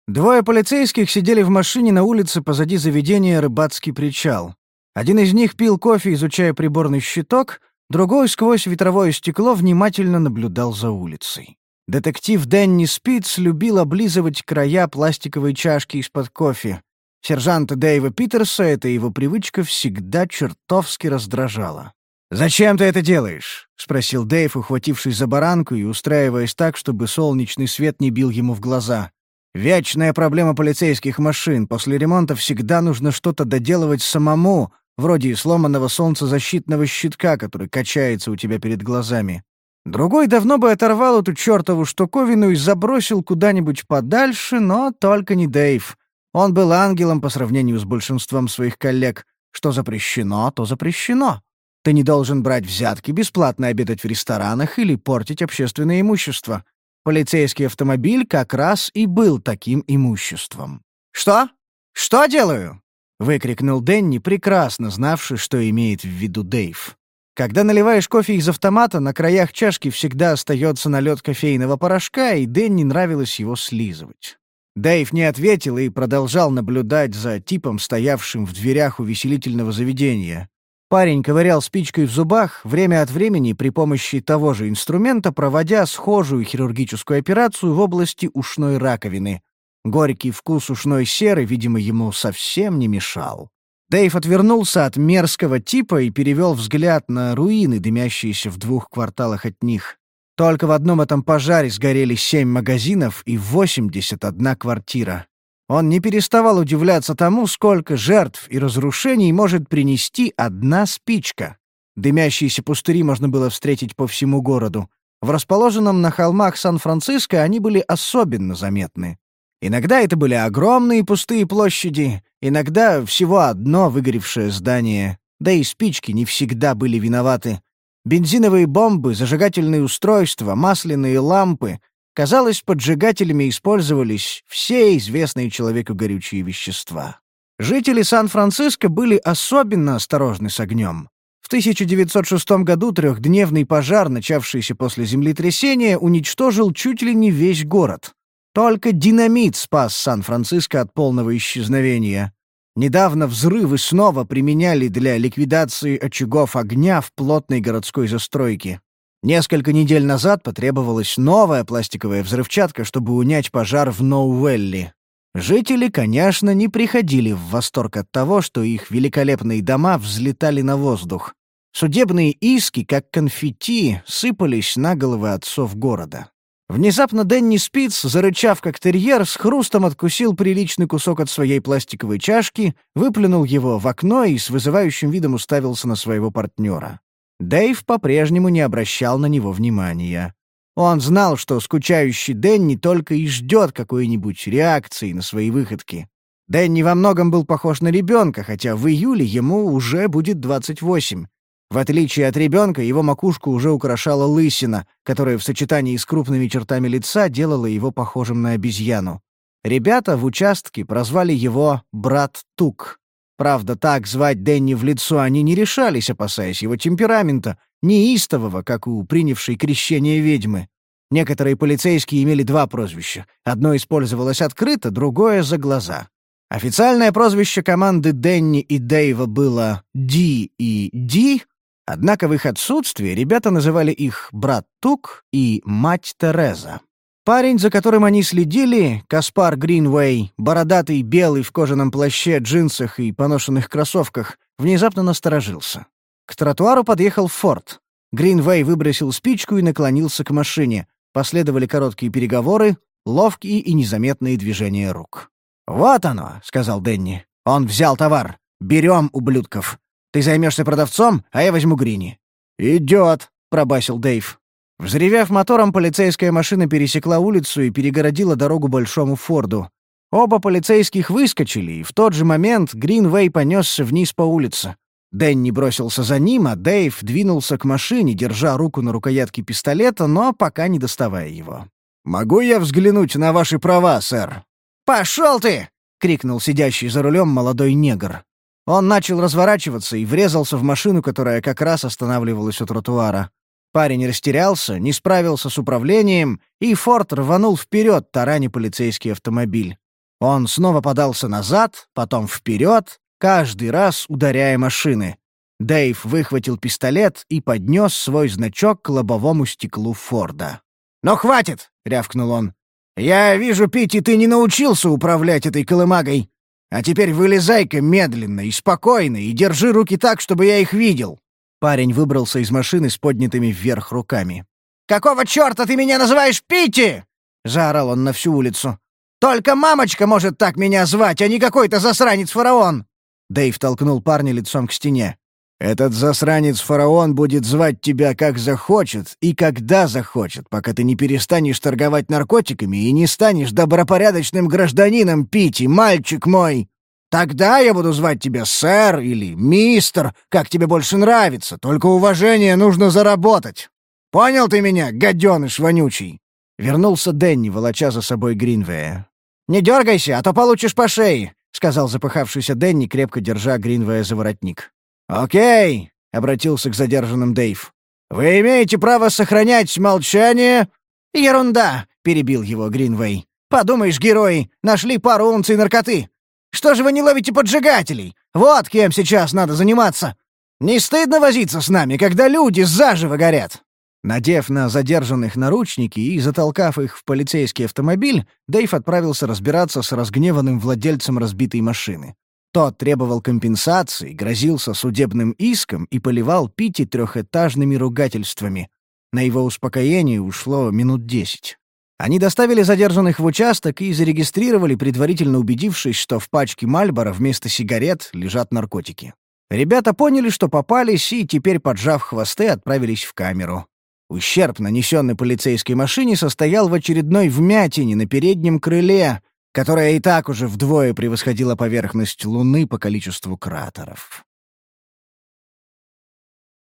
Двое полицейских сидели в машине на улице позади заведения «Рыбацкий причал». Один из них пил кофе, изучая приборный щиток, другой сквозь ветровое стекло внимательно наблюдал за улицей. Детектив Дэнни Спиц любил облизывать края пластиковой чашки из-под кофе. Сержанта Дэйва Питерса эта его привычка всегда чертовски раздражала. «Зачем ты это делаешь?» — спросил Дэйв, ухватившись за баранку и устраиваясь так, чтобы солнечный свет не бил ему в глаза. «Вечная проблема полицейских машин. После ремонта всегда нужно что-то доделывать самому, вроде сломанного солнцезащитного щитка, который качается у тебя перед глазами. Другой давно бы оторвал эту чертову штуковину и забросил куда-нибудь подальше, но только не Дэйв. Он был ангелом по сравнению с большинством своих коллег. Что запрещено, то запрещено. Ты не должен брать взятки, бесплатно обедать в ресторанах или портить общественное имущество. Полицейский автомобиль как раз и был таким имуществом. «Что? Что делаю?» — выкрикнул Дэнни, прекрасно знавший, что имеет в виду Дэйв. Когда наливаешь кофе из автомата, на краях чашки всегда остается налет кофейного порошка, и Дэнни нравилось его слизывать. Дэйв не ответил и продолжал наблюдать за типом, стоявшим в дверях увеселительного заведения. Парень ковырял спичкой в зубах, время от времени при помощи того же инструмента проводя схожую хирургическую операцию в области ушной раковины. Горький вкус ушной серы, видимо, ему совсем не мешал. Дэйв отвернулся от мерзкого типа и перевел взгляд на руины, дымящиеся в двух кварталах от них. Только в одном этом пожаре сгорели семь магазинов и восемьдесят одна квартира. Он не переставал удивляться тому, сколько жертв и разрушений может принести одна спичка. Дымящиеся пустыри можно было встретить по всему городу. В расположенном на холмах Сан-Франциско они были особенно заметны. Иногда это были огромные пустые площади, иногда всего одно выгоревшее здание. Да и спички не всегда были виноваты. Бензиновые бомбы, зажигательные устройства, масляные лампы Казалось, поджигателями использовались все известные человеку горючие вещества. Жители Сан-Франциско были особенно осторожны с огнем. В 1906 году трехдневный пожар, начавшийся после землетрясения, уничтожил чуть ли не весь город. Только динамит спас Сан-Франциско от полного исчезновения. Недавно взрывы снова применяли для ликвидации очагов огня в плотной городской застройке. Несколько недель назад потребовалась новая пластиковая взрывчатка, чтобы унять пожар в Ноуэлли. Жители, конечно, не приходили в восторг от того, что их великолепные дома взлетали на воздух. Судебные иски, как конфетти, сыпались на головы отцов города. Внезапно Дэнни Спиц, зарычав как терьер, с хрустом откусил приличный кусок от своей пластиковой чашки, выплюнул его в окно и с вызывающим видом уставился на своего партнера. Дэйв по-прежнему не обращал на него внимания. Он знал, что скучающий Дэнни только и ждет какой-нибудь реакции на свои выходки. Дэнни во многом был похож на ребенка, хотя в июле ему уже будет 28. В отличие от ребенка, его макушку уже украшала лысина, которая в сочетании с крупными чертами лица делала его похожим на обезьяну. Ребята в участке прозвали его «брат Тук». Правда, так звать Дэнни в лицо они не решались, опасаясь его темперамента, неистового, как у принявшей крещение ведьмы. Некоторые полицейские имели два прозвища. Одно использовалось открыто, другое — за глаза. Официальное прозвище команды Дэнни и Дэйва было «Ди» и «Ди», Однако в их отсутствие ребята называли их «брат Тук» и «мать Тереза». Парень, за которым они следили, Каспар Гринвей, бородатый, белый в кожаном плаще, джинсах и поношенных кроссовках, внезапно насторожился. К тротуару подъехал Форд. Гринвей выбросил спичку и наклонился к машине. Последовали короткие переговоры, ловкие и незаметные движения рук. «Вот оно», — сказал Дэнни. «Он взял товар. Берем, ублюдков. Ты займешься продавцом, а я возьму Грини». «Идет», — пробасил Дэйв. Взревев мотором, полицейская машина пересекла улицу и перегородила дорогу большому Форду. Оба полицейских выскочили, и в тот же момент Гринвей понесся вниз по улице. Дэнни бросился за ним, а Дэйв двинулся к машине, держа руку на рукоятке пистолета, но пока не доставая его. «Могу я взглянуть на ваши права, сэр?» «Пошел ты!» — крикнул сидящий за рулем молодой негр. Он начал разворачиваться и врезался в машину, которая как раз останавливалась у тротуара. Парень растерялся, не справился с управлением, и Форд рванул вперед, тараня полицейский автомобиль. Он снова подался назад, потом вперед, каждый раз ударяя машины. Дэйв выхватил пистолет и поднес свой значок к лобовому стеклу Форда. «Но хватит!» — рявкнул он. «Я вижу, Питти, ты не научился управлять этой колымагой. А теперь вылезай-ка медленно и спокойно и держи руки так, чтобы я их видел». Парень выбрался из машины с поднятыми вверх руками. «Какого черта ты меня называешь Питти?» — заорал он на всю улицу. «Только мамочка может так меня звать, а не какой-то засранец-фараон!» Дэйв толкнул парня лицом к стене. «Этот засранец-фараон будет звать тебя как захочет и когда захочет, пока ты не перестанешь торговать наркотиками и не станешь добропорядочным гражданином, Пити, мальчик мой. Тогда я буду звать тебя сэр или мистер, как тебе больше нравится, только уважение нужно заработать. Понял ты меня, гаденыш вонючий?» Вернулся Дэнни, волоча за собой Гринвея. «Не дергайся, а то получишь по шее», — сказал запыхавшийся Дэнни, крепко держа Гринвея за воротник. «Окей», — обратился к задержанным Дэйв. «Вы имеете право сохранять молчание?» «Ерунда», — перебил его Гринвей. «Подумаешь, герои, нашли пару унций наркоты. Что же вы не ловите поджигателей? Вот кем сейчас надо заниматься. Не стыдно возиться с нами, когда люди заживо горят?» Надев на задержанных наручники и затолкав их в полицейский автомобиль, Дэйв отправился разбираться с разгневанным владельцем разбитой машины. Тот требовал компенсации, грозился судебным иском и поливал Пити трехэтажными ругательствами. На его успокоение ушло минут десять. Они доставили задержанных в участок и зарегистрировали, предварительно убедившись, что в пачке Мальбора вместо сигарет лежат наркотики. Ребята поняли, что попались, и теперь, поджав хвосты, отправились в камеру. Ущерб, нанесенный полицейской машине, состоял в очередной вмятине на переднем крыле, которая и так уже вдвое превосходила поверхность Луны по количеству кратеров.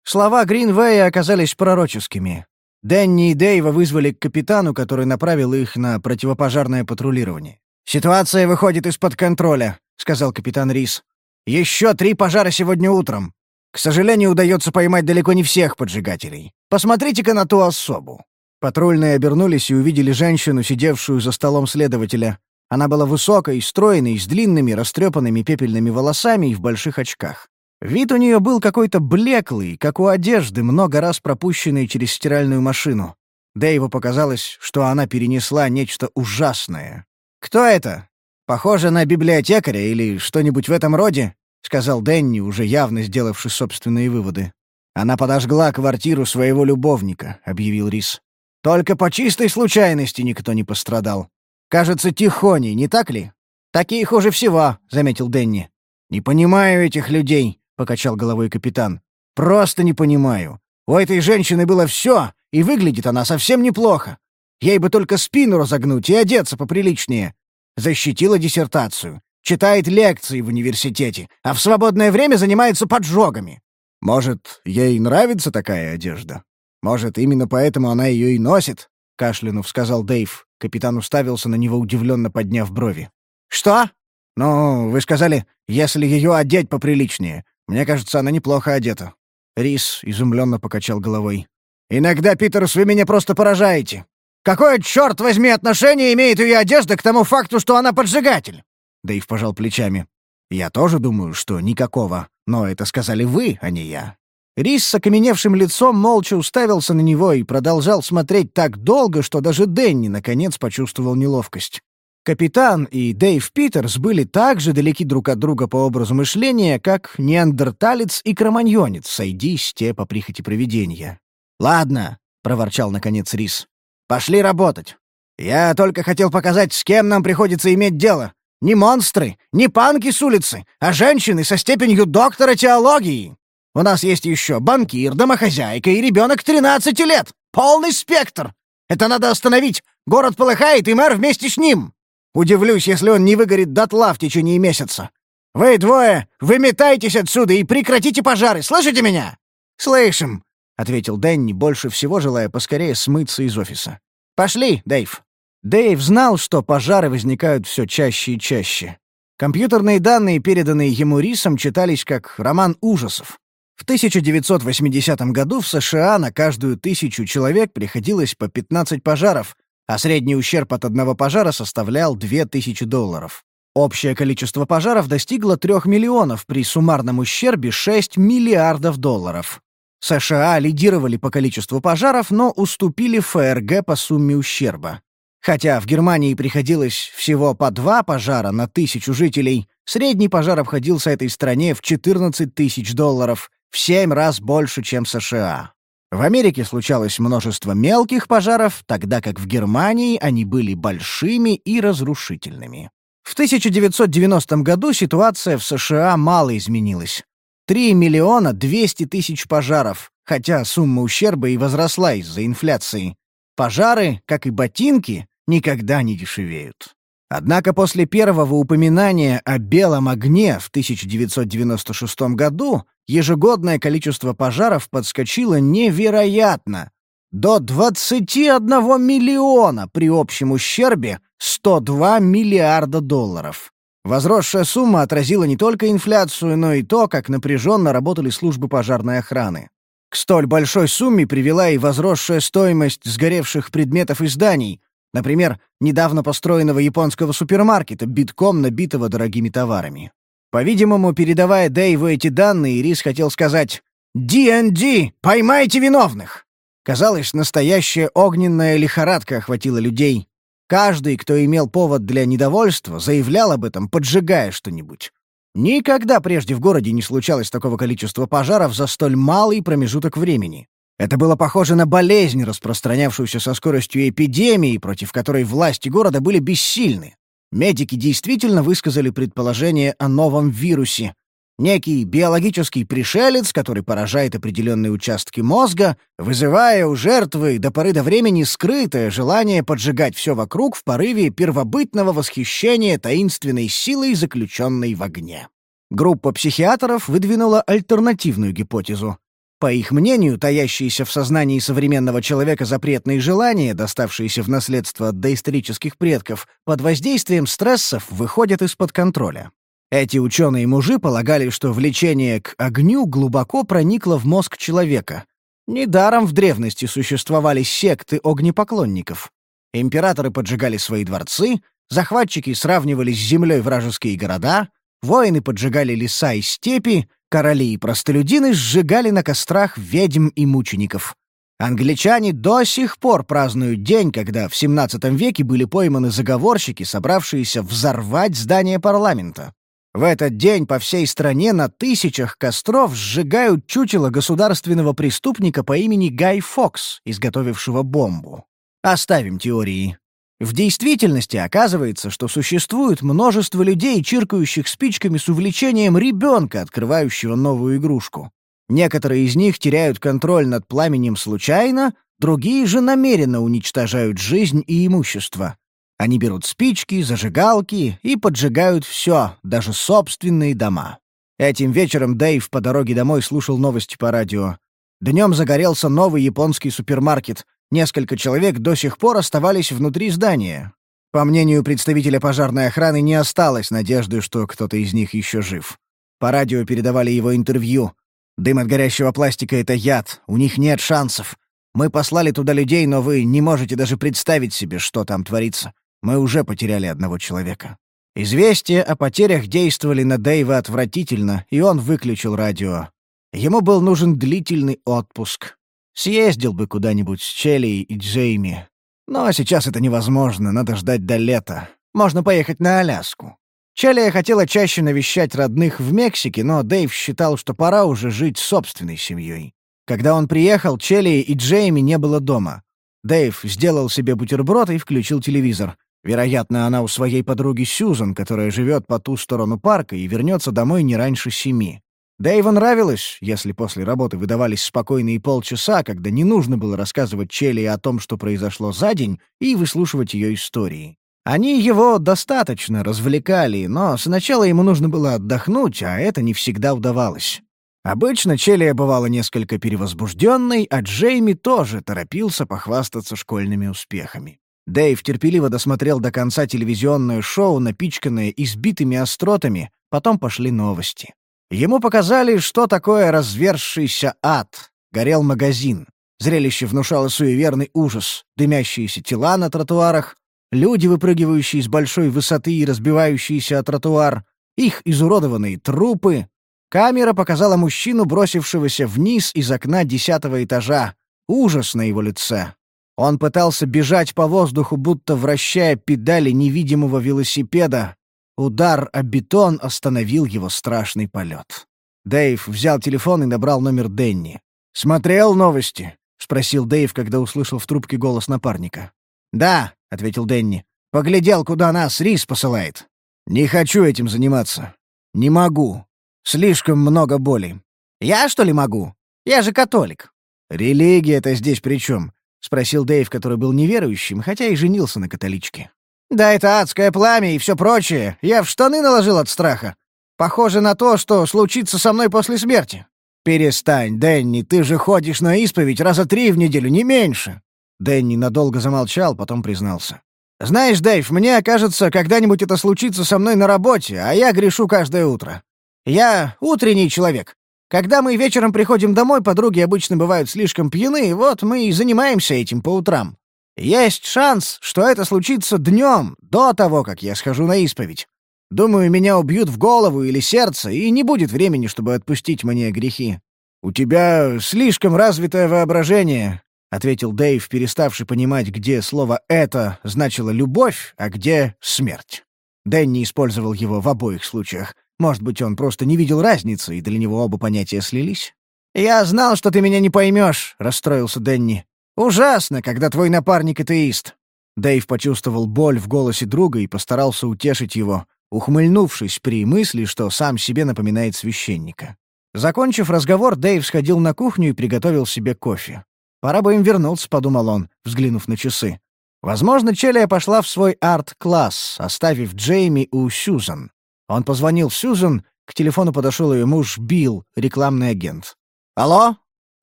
Слова Гринвея оказались пророческими. Дэнни и Дэйва вызвали к капитану, который направил их на противопожарное патрулирование. «Ситуация выходит из-под контроля», — сказал капитан Рис. «Еще три пожара сегодня утром. К сожалению, удается поймать далеко не всех поджигателей. Посмотрите-ка на ту особу». Патрульные обернулись и увидели женщину, сидевшую за столом следователя. Она была высокой, стройной, с длинными, растрепанными пепельными волосами и в больших очках. Вид у нее был какой-то блеклый, как у одежды, много раз пропущенной через стиральную машину. Дэйву показалось, что она перенесла нечто ужасное. «Кто это? Похоже на библиотекаря или что-нибудь в этом роде?» — сказал Дэнни, уже явно сделавший собственные выводы. «Она подожгла квартиру своего любовника», — объявил Рис. «Только по чистой случайности никто не пострадал. Кажется, Тихони, не так ли?» «Такие хуже всего», — заметил Дэнни. «Не понимаю этих людей», — покачал головой капитан. «Просто не понимаю. У этой женщины было все, и выглядит она совсем неплохо. Ей бы только спину разогнуть и одеться поприличнее. Защитила диссертацию, читает лекции в университете, а в свободное время занимается поджогами. Может, ей нравится такая одежда? Может, именно поэтому она ее и носит?» — кашлянув сказал Дэйв. Капитан уставился на него, удивленно подняв брови. «Что?» «Ну, вы сказали, если ее одеть поприличнее. Мне кажется, она неплохо одета». Рис изумленно покачал головой. «Иногда, Питерс, вы меня просто поражаете. Какое, черт возьми, отношение имеет ее одежда к тому факту, что она поджигатель?» Дэйв пожал плечами. «Я тоже думаю, что никакого. Но это сказали вы, а не я». Рис с окаменевшим лицом молча уставился на него и продолжал смотреть так долго, что даже Дэнни наконец почувствовал неловкость. Капитан и Дэйв Питерс были так же далеки друг от друга по образу мышления, как неандерталец и кроманьонец, сойдись те по прихоти провидения. «Ладно», — проворчал наконец Рис, — «пошли работать. Я только хотел показать, с кем нам приходится иметь дело. Не монстры, не панки с улицы, а женщины со степенью доктора теологии. У нас есть еще банкир, домохозяйка и ребенок 13 лет. Полный спектр. Это надо остановить. Город полыхает, и мэр вместе с ним. Удивлюсь, если он не выгорит дотла в течение месяца. Вы двое, выметайтесь отсюда и прекратите пожары, слышите меня?» «Слышим», — ответил Дэнни, больше всего желая поскорее смыться из офиса. «Пошли, Дэйв». Дэйв знал, что пожары возникают все чаще и чаще. Компьютерные данные, переданные ему Рисом, читались как роман ужасов. В 1980 году в США на каждую тысячу человек приходилось по 15 пожаров, а средний ущерб от одного пожара составлял 2000 долларов. Общее количество пожаров достигло 3 миллионов при суммарном ущербе 6 миллиардов долларов. США лидировали по количеству пожаров, но уступили ФРГ по сумме ущерба. Хотя в Германии приходилось всего по два пожара на тысячу жителей, средний пожар обходился этой стране в 14 тысяч долларов, в семь раз больше, чем США. В Америке случалось множество мелких пожаров, тогда как в Германии они были большими и разрушительными. В 1990 году ситуация в США мало изменилась. 3 миллиона 200 тысяч пожаров, хотя сумма ущерба и возросла из-за инфляции. Пожары, как и ботинки, никогда не дешевеют. Однако после первого упоминания о белом огне в 1996 году ежегодное количество пожаров подскочило невероятно. До 21 миллиона при общем ущербе 102 миллиарда долларов. Возросшая сумма отразила не только инфляцию, но и то, как напряженно работали службы пожарной охраны. К столь большой сумме привела и возросшая стоимость сгоревших предметов и зданий, например, недавно построенного японского супермаркета, битком набитого дорогими товарами. По-видимому, передавая Дэйву эти данные, Рис хотел сказать «ДНД! Поймайте виновных!» Казалось, настоящая огненная лихорадка охватила людей. Каждый, кто имел повод для недовольства, заявлял об этом, поджигая что-нибудь. Никогда прежде в городе не случалось такого количества пожаров за столь малый промежуток времени. Это было похоже на болезнь, распространявшуюся со скоростью эпидемии, против которой власти города были бессильны. Медики действительно высказали предположение о новом вирусе. Некий биологический пришелец, который поражает определенные участки мозга, вызывая у жертвы до поры до времени скрытое желание поджигать все вокруг в порыве первобытного восхищения таинственной силой, заключенной в огне. Группа психиатров выдвинула альтернативную гипотезу. По их мнению, таящиеся в сознании современного человека запретные желания, доставшиеся в наследство от доисторических предков, под воздействием стрессов выходят из-под контроля. Эти ученые-мужи полагали, что влечение к огню глубоко проникло в мозг человека. Недаром в древности существовали секты огнепоклонников. Императоры поджигали свои дворцы, захватчики сравнивали с землей вражеские города, воины поджигали леса и степи, короли и простолюдины сжигали на кострах ведьм и мучеников. Англичане до сих пор празднуют день, когда в XVII веке были пойманы заговорщики, собравшиеся взорвать здание парламента. В этот день по всей стране на тысячах костров сжигают чучело государственного преступника по имени Гай Фокс, изготовившего бомбу. Оставим теории. В действительности оказывается, что существует множество людей, чиркающих спичками с увлечением ребенка, открывающего новую игрушку. Некоторые из них теряют контроль над пламенем случайно, другие же намеренно уничтожают жизнь и имущество. Они берут спички, зажигалки и поджигают все, даже собственные дома. Этим вечером Дэйв по дороге домой слушал новости по радио. Днем загорелся новый японский супермаркет. Несколько человек до сих пор оставались внутри здания. По мнению представителя пожарной охраны, не осталось надежды, что кто-то из них еще жив. По радио передавали его интервью. «Дым от горящего пластика — это яд. У них нет шансов. Мы послали туда людей, но вы не можете даже представить себе, что там творится. Мы уже потеряли одного человека. Известия о потерях действовали на Дэйва отвратительно, и он выключил радио. Ему был нужен длительный отпуск. Съездил бы куда-нибудь с Челли и Джейми. Но сейчас это невозможно, надо ждать до лета. Можно поехать на Аляску. Челия хотела чаще навещать родных в Мексике, но Дэйв считал, что пора уже жить собственной семьей. Когда он приехал, Челли и Джейми не было дома. Дэйв сделал себе бутерброд и включил телевизор. Вероятно, она у своей подруги Сьюзан, которая живет по ту сторону парка и вернется домой не раньше семи. Дэйву нравилось, если после работы выдавались спокойные полчаса, когда не нужно было рассказывать Челли о том, что произошло за день, и выслушивать ее истории. Они его достаточно развлекали, но сначала ему нужно было отдохнуть, а это не всегда удавалось. Обычно Челия бывала несколько перевозбужденной, а Джейми тоже торопился похвастаться школьными успехами. Дэйв терпеливо досмотрел до конца телевизионное шоу, напичканное избитыми остротами, потом пошли новости. Ему показали, что такое разверзшийся ад. Горел магазин. Зрелище внушало суеверный ужас. Дымящиеся тела на тротуарах, люди, выпрыгивающие с большой высоты и разбивающиеся о тротуар, их изуродованные трупы. Камера показала мужчину, бросившегося вниз из окна десятого этажа. Ужас на его лице. Он пытался бежать по воздуху, будто вращая педали невидимого велосипеда. Удар о бетон остановил его страшный полет. Дэйв взял телефон и набрал номер Денни. «Смотрел новости?» — спросил Дэйв, когда услышал в трубке голос напарника. «Да», — ответил Дэнни. «Поглядел, куда нас Рис посылает». «Не хочу этим заниматься. Не могу. Слишком много боли». «Я, что ли, могу? Я же католик». «Религия-то здесь при чем? — спросил Дэйв, который был неверующим, хотя и женился на католичке. «Да это адское пламя и все прочее. Я в штаны наложил от страха. Похоже на то, что случится со мной после смерти». «Перестань, Дэнни, ты же ходишь на исповедь раза три в неделю, не меньше». Дэнни надолго замолчал, потом признался. «Знаешь, Дэйв, мне кажется, когда-нибудь это случится со мной на работе, а я грешу каждое утро. Я утренний человек. Когда мы вечером приходим домой, подруги обычно бывают слишком пьяны, вот мы и занимаемся этим по утрам. Есть шанс, что это случится днем, до того, как я схожу на исповедь. Думаю, меня убьют в голову или сердце, и не будет времени, чтобы отпустить мне грехи. «У тебя слишком развитое воображение», — ответил Дэйв, переставший понимать, где слово «это» значило «любовь», а где «смерть». Дэнни использовал его в обоих случаях — может быть, он просто не видел разницы, и для него оба понятия слились? «Я знал, что ты меня не поймешь», — расстроился Дэнни. «Ужасно, когда твой напарник атеист». Дэйв почувствовал боль в голосе друга и постарался утешить его, ухмыльнувшись при мысли, что сам себе напоминает священника. Закончив разговор, Дэйв сходил на кухню и приготовил себе кофе. «Пора бы им вернуться», — подумал он, взглянув на часы. Возможно, Челия пошла в свой арт-класс, оставив Джейми у Сьюзан. Он позвонил Сьюзен, к телефону подошел ее муж Билл, рекламный агент. «Алло?» —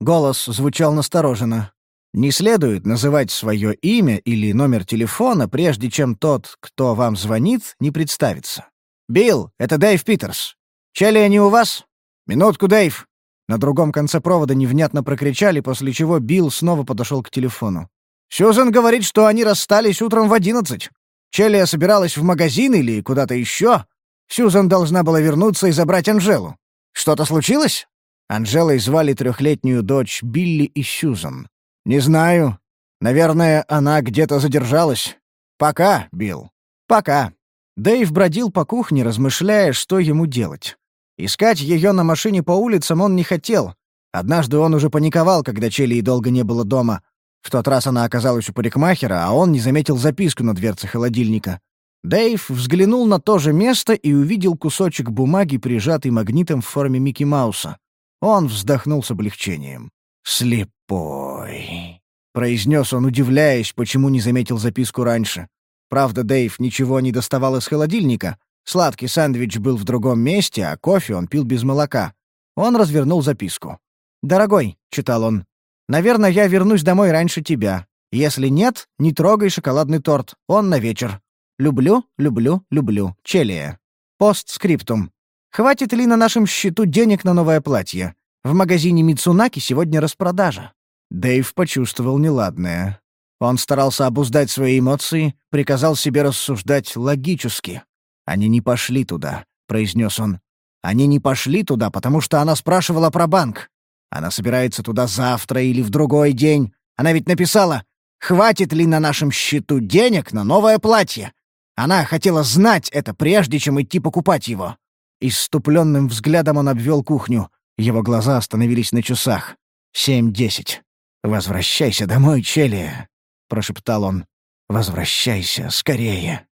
голос звучал настороженно. Не следует называть свое имя или номер телефона, прежде чем тот, кто вам звонит, не представится. «Билл, это Дэйв Питерс. Челли не у вас?» «Минутку, Дэйв». На другом конце провода невнятно прокричали, после чего Билл снова подошел к телефону. «Сьюзен говорит, что они расстались утром в одиннадцать. Челия собиралась в магазин или куда-то еще. Сьюзен должна была вернуться и забрать Анжелу. Что-то случилось?» Анжелой звали трехлетнюю дочь Билли и Сьюзен. «Не знаю. Наверное, она где-то задержалась. Пока, Билл. Пока». Дэйв бродил по кухне, размышляя, что ему делать. Искать ее на машине по улицам он не хотел. Однажды он уже паниковал, когда Челии долго не было дома. В тот раз она оказалась у парикмахера, а он не заметил записку на дверце холодильника. Дэйв взглянул на то же место и увидел кусочек бумаги, прижатый магнитом в форме Микки Мауса. Он вздохнул с облегчением. «Слепой», — произнес он, удивляясь, почему не заметил записку раньше. Правда, Дэйв ничего не доставал из холодильника. Сладкий сэндвич был в другом месте, а кофе он пил без молока. Он развернул записку. «Дорогой», — читал он, — «наверное, я вернусь домой раньше тебя. Если нет, не трогай шоколадный торт. Он на вечер. Люблю, люблю, люблю. Челия». Постскриптум. Хватит ли на нашем счету денег на новое платье? В магазине Мицунаки сегодня распродажа». Дэйв почувствовал неладное. Он старался обуздать свои эмоции, приказал себе рассуждать логически. «Они не пошли туда», — произнес он. «Они не пошли туда, потому что она спрашивала про банк. Она собирается туда завтра или в другой день. Она ведь написала, хватит ли на нашем счету денег на новое платье. Она хотела знать это, прежде чем идти покупать его. Иступленным взглядом он обвел кухню. Его глаза остановились на часах. «Семь десять. Возвращайся домой, Челия», — прошептал он. «Возвращайся скорее».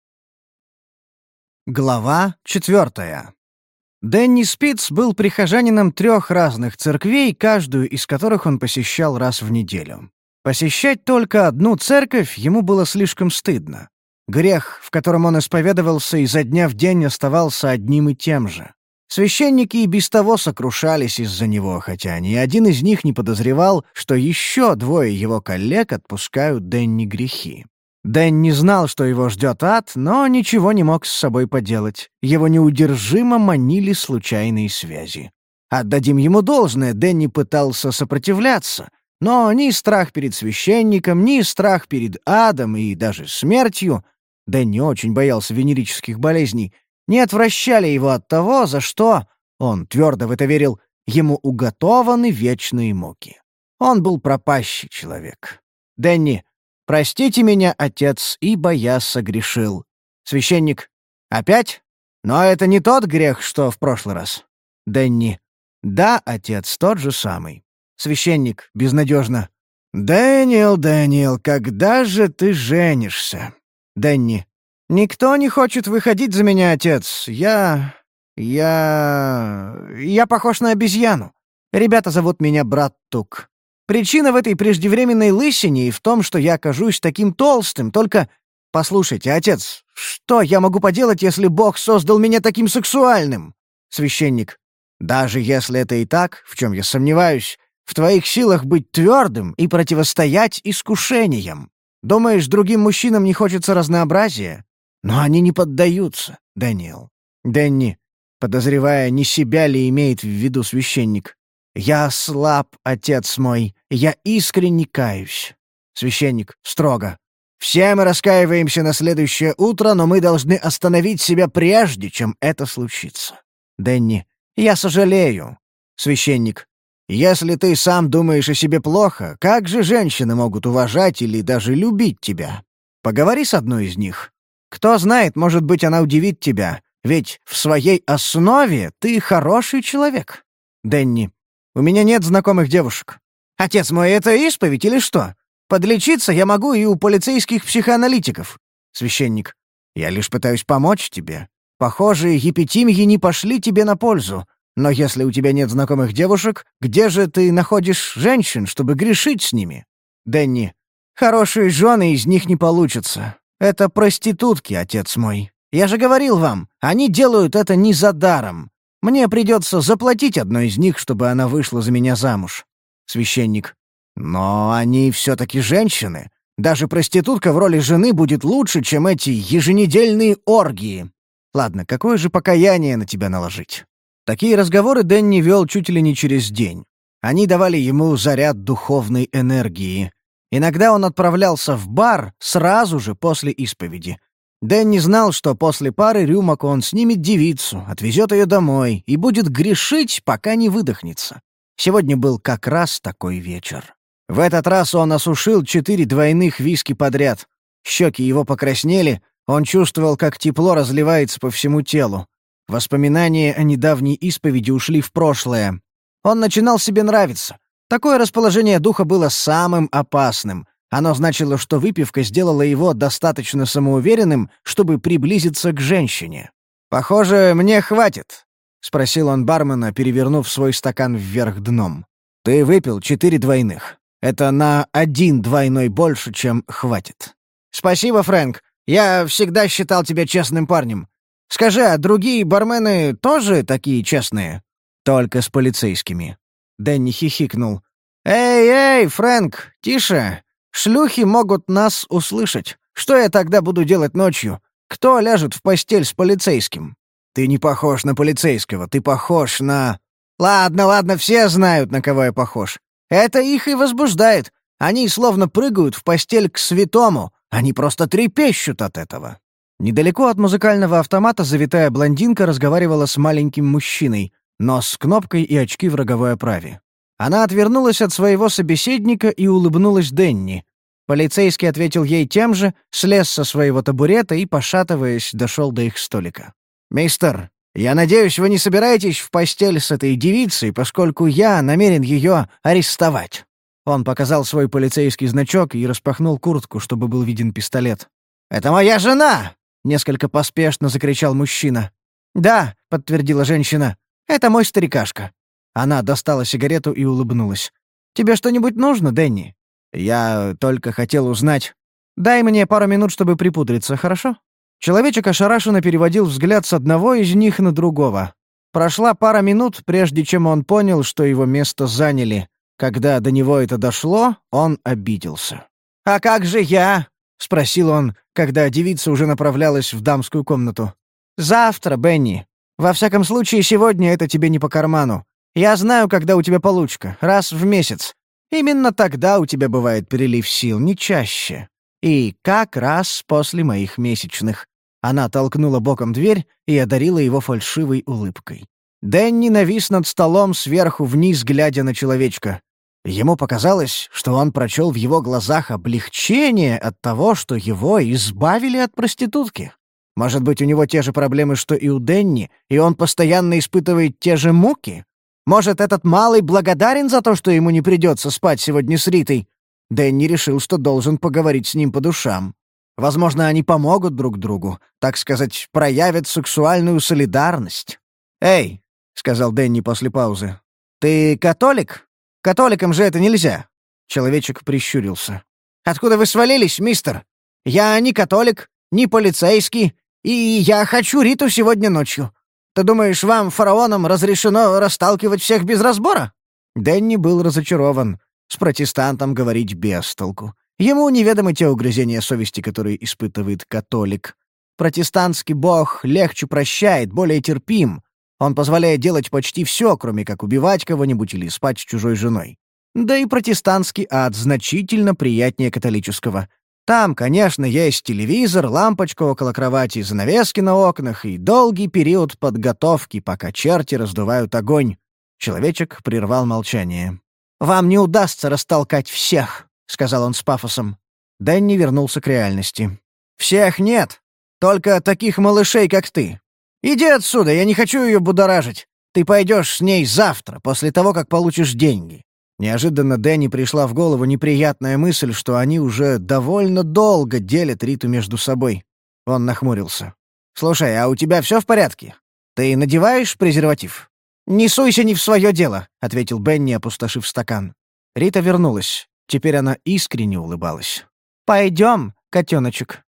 Глава четвертая. Дэнни Спиц был прихожанином трех разных церквей, каждую из которых он посещал раз в неделю. Посещать только одну церковь ему было слишком стыдно. Грех, в котором он исповедовался, изо дня в день оставался одним и тем же. Священники и без того сокрушались из-за него, хотя ни один из них не подозревал, что еще двое его коллег отпускают Дэнни грехи. Дэн не знал, что его ждет ад, но ничего не мог с собой поделать. Его неудержимо манили случайные связи. Отдадим ему должное, Дэнни пытался сопротивляться, но ни страх перед священником, ни страх перед адом и даже смертью Дэнни очень боялся венерических болезней, не отвращали его от того, за что, он твердо в это верил, ему уготованы вечные муки. Он был пропащий человек. «Дэнни, простите меня, отец, ибо я согрешил». Священник, «Опять? Но это не тот грех, что в прошлый раз». Дэнни, «Да, отец, тот же самый». Священник, безнадежно, «Дэниел, Дэниел, когда же ты женишься?» Дэнни. «Никто не хочет выходить за меня, отец. Я... я... я похож на обезьяну. Ребята зовут меня Брат Тук. Причина в этой преждевременной лысине и в том, что я кажусь таким толстым, только... Послушайте, отец, что я могу поделать, если Бог создал меня таким сексуальным?» Священник. «Даже если это и так, в чем я сомневаюсь, в твоих силах быть твердым и противостоять искушениям. Думаешь, другим мужчинам не хочется разнообразия? Но они не поддаются, Дэниел. Дэнни, подозревая, не себя ли имеет в виду священник. «Я слаб, отец мой, я искренне каюсь». Священник, строго. «Все мы раскаиваемся на следующее утро, но мы должны остановить себя прежде, чем это случится». Дэнни, «Я сожалею». Священник, если ты сам думаешь о себе плохо, как же женщины могут уважать или даже любить тебя? Поговори с одной из них. Кто знает, может быть, она удивит тебя, ведь в своей основе ты хороший человек. Дэнни, у меня нет знакомых девушек. Отец мой, это исповедь или что? Подлечиться я могу и у полицейских психоаналитиков. Священник, я лишь пытаюсь помочь тебе. Похоже, епитимии не пошли тебе на пользу. Но если у тебя нет знакомых девушек, где же ты находишь женщин, чтобы грешить с ними? Дэнни. Хорошие жены из них не получатся. Это проститутки, отец мой. Я же говорил вам, они делают это не за даром. Мне придется заплатить одной из них, чтобы она вышла за меня замуж. Священник. Но они все-таки женщины. Даже проститутка в роли жены будет лучше, чем эти еженедельные оргии. Ладно, какое же покаяние на тебя наложить? Такие разговоры Дэнни вел чуть ли не через день. Они давали ему заряд духовной энергии. Иногда он отправлялся в бар сразу же после исповеди. Дэнни знал, что после пары рюмок он снимет девицу, отвезет ее домой и будет грешить, пока не выдохнется. Сегодня был как раз такой вечер. В этот раз он осушил четыре двойных виски подряд. Щеки его покраснели, он чувствовал, как тепло разливается по всему телу. Воспоминания о недавней исповеди ушли в прошлое. Он начинал себе нравиться. Такое расположение духа было самым опасным. Оно значило, что выпивка сделала его достаточно самоуверенным, чтобы приблизиться к женщине. «Похоже, мне хватит», — спросил он бармена, перевернув свой стакан вверх дном. «Ты выпил четыре двойных. Это на один двойной больше, чем хватит». «Спасибо, Фрэнк. Я всегда считал тебя честным парнем. Скажи, а другие бармены тоже такие честные?» «Только с полицейскими». Дэнни хихикнул. «Эй, эй, Фрэнк, тише! Шлюхи могут нас услышать. Что я тогда буду делать ночью? Кто ляжет в постель с полицейским?» «Ты не похож на полицейского, ты похож на...» «Ладно, ладно, все знают, на кого я похож. Это их и возбуждает. Они словно прыгают в постель к святому, они просто трепещут от этого». Недалеко от музыкального автомата завитая блондинка разговаривала с маленьким мужчиной, нос с кнопкой и очки в роговой оправе. Она отвернулась от своего собеседника и улыбнулась Денни. Полицейский ответил ей тем же, слез со своего табурета и, пошатываясь, дошел до их столика. «Мистер, я надеюсь, вы не собираетесь в постель с этой девицей, поскольку я намерен ее арестовать». Он показал свой полицейский значок и распахнул куртку, чтобы был виден пистолет. «Это моя жена!» — несколько поспешно закричал мужчина. «Да», — подтвердила женщина, — «это мой старикашка». Она достала сигарету и улыбнулась. «Тебе что-нибудь нужно, Дэнни?» «Я только хотел узнать...» «Дай мне пару минут, чтобы припудриться, хорошо?» Человечек ошарашенно переводил взгляд с одного из них на другого. Прошла пара минут, прежде чем он понял, что его место заняли. Когда до него это дошло, он обиделся. «А как же я?» — спросил он, когда девица уже направлялась в дамскую комнату. «Завтра, Бенни. Во всяком случае, сегодня это тебе не по карману. Я знаю, когда у тебя получка, раз в месяц. Именно тогда у тебя бывает перелив сил, не чаще. И как раз после моих месячных». Она толкнула боком дверь и одарила его фальшивой улыбкой. Дэнни навис над столом сверху вниз, глядя на человечка. Ему показалось, что он прочел в его глазах облегчение от того, что его избавили от проститутки. Может быть, у него те же проблемы, что и у Дэнни, и он постоянно испытывает те же муки? Может, этот малый благодарен за то, что ему не придется спать сегодня с Ритой? Дэнни решил, что должен поговорить с ним по душам. Возможно, они помогут друг другу, так сказать, проявят сексуальную солидарность. «Эй, — сказал Дэнни после паузы. «Ты католик? Католикам же это нельзя!» Человечек прищурился. «Откуда вы свалились, мистер? Я не католик, не полицейский, и я хочу Риту сегодня ночью. Ты думаешь, вам, фараонам, разрешено расталкивать всех без разбора?» Дэнни был разочарован. С протестантом говорить без толку. Ему неведомы те угрызения совести, которые испытывает католик. Протестантский бог легче прощает, более терпим, он позволяет делать почти все, кроме как убивать кого-нибудь или спать с чужой женой. Да и протестантский ад значительно приятнее католического. Там, конечно, есть телевизор, лампочка около кровати, занавески на окнах и долгий период подготовки, пока черти раздувают огонь. Человечек прервал молчание. «Вам не удастся растолкать всех», — сказал он с пафосом. Дэнни вернулся к реальности. «Всех нет. Только таких малышей, как ты. «Иди отсюда, я не хочу ее будоражить. Ты пойдешь с ней завтра, после того, как получишь деньги». Неожиданно Дэнни пришла в голову неприятная мысль, что они уже довольно долго делят Риту между собой. Он нахмурился. «Слушай, а у тебя все в порядке? Ты надеваешь презерватив?» «Не суйся не в свое дело», — ответил Бенни, опустошив стакан. Рита вернулась. Теперь она искренне улыбалась. «Пойдем, котеночек».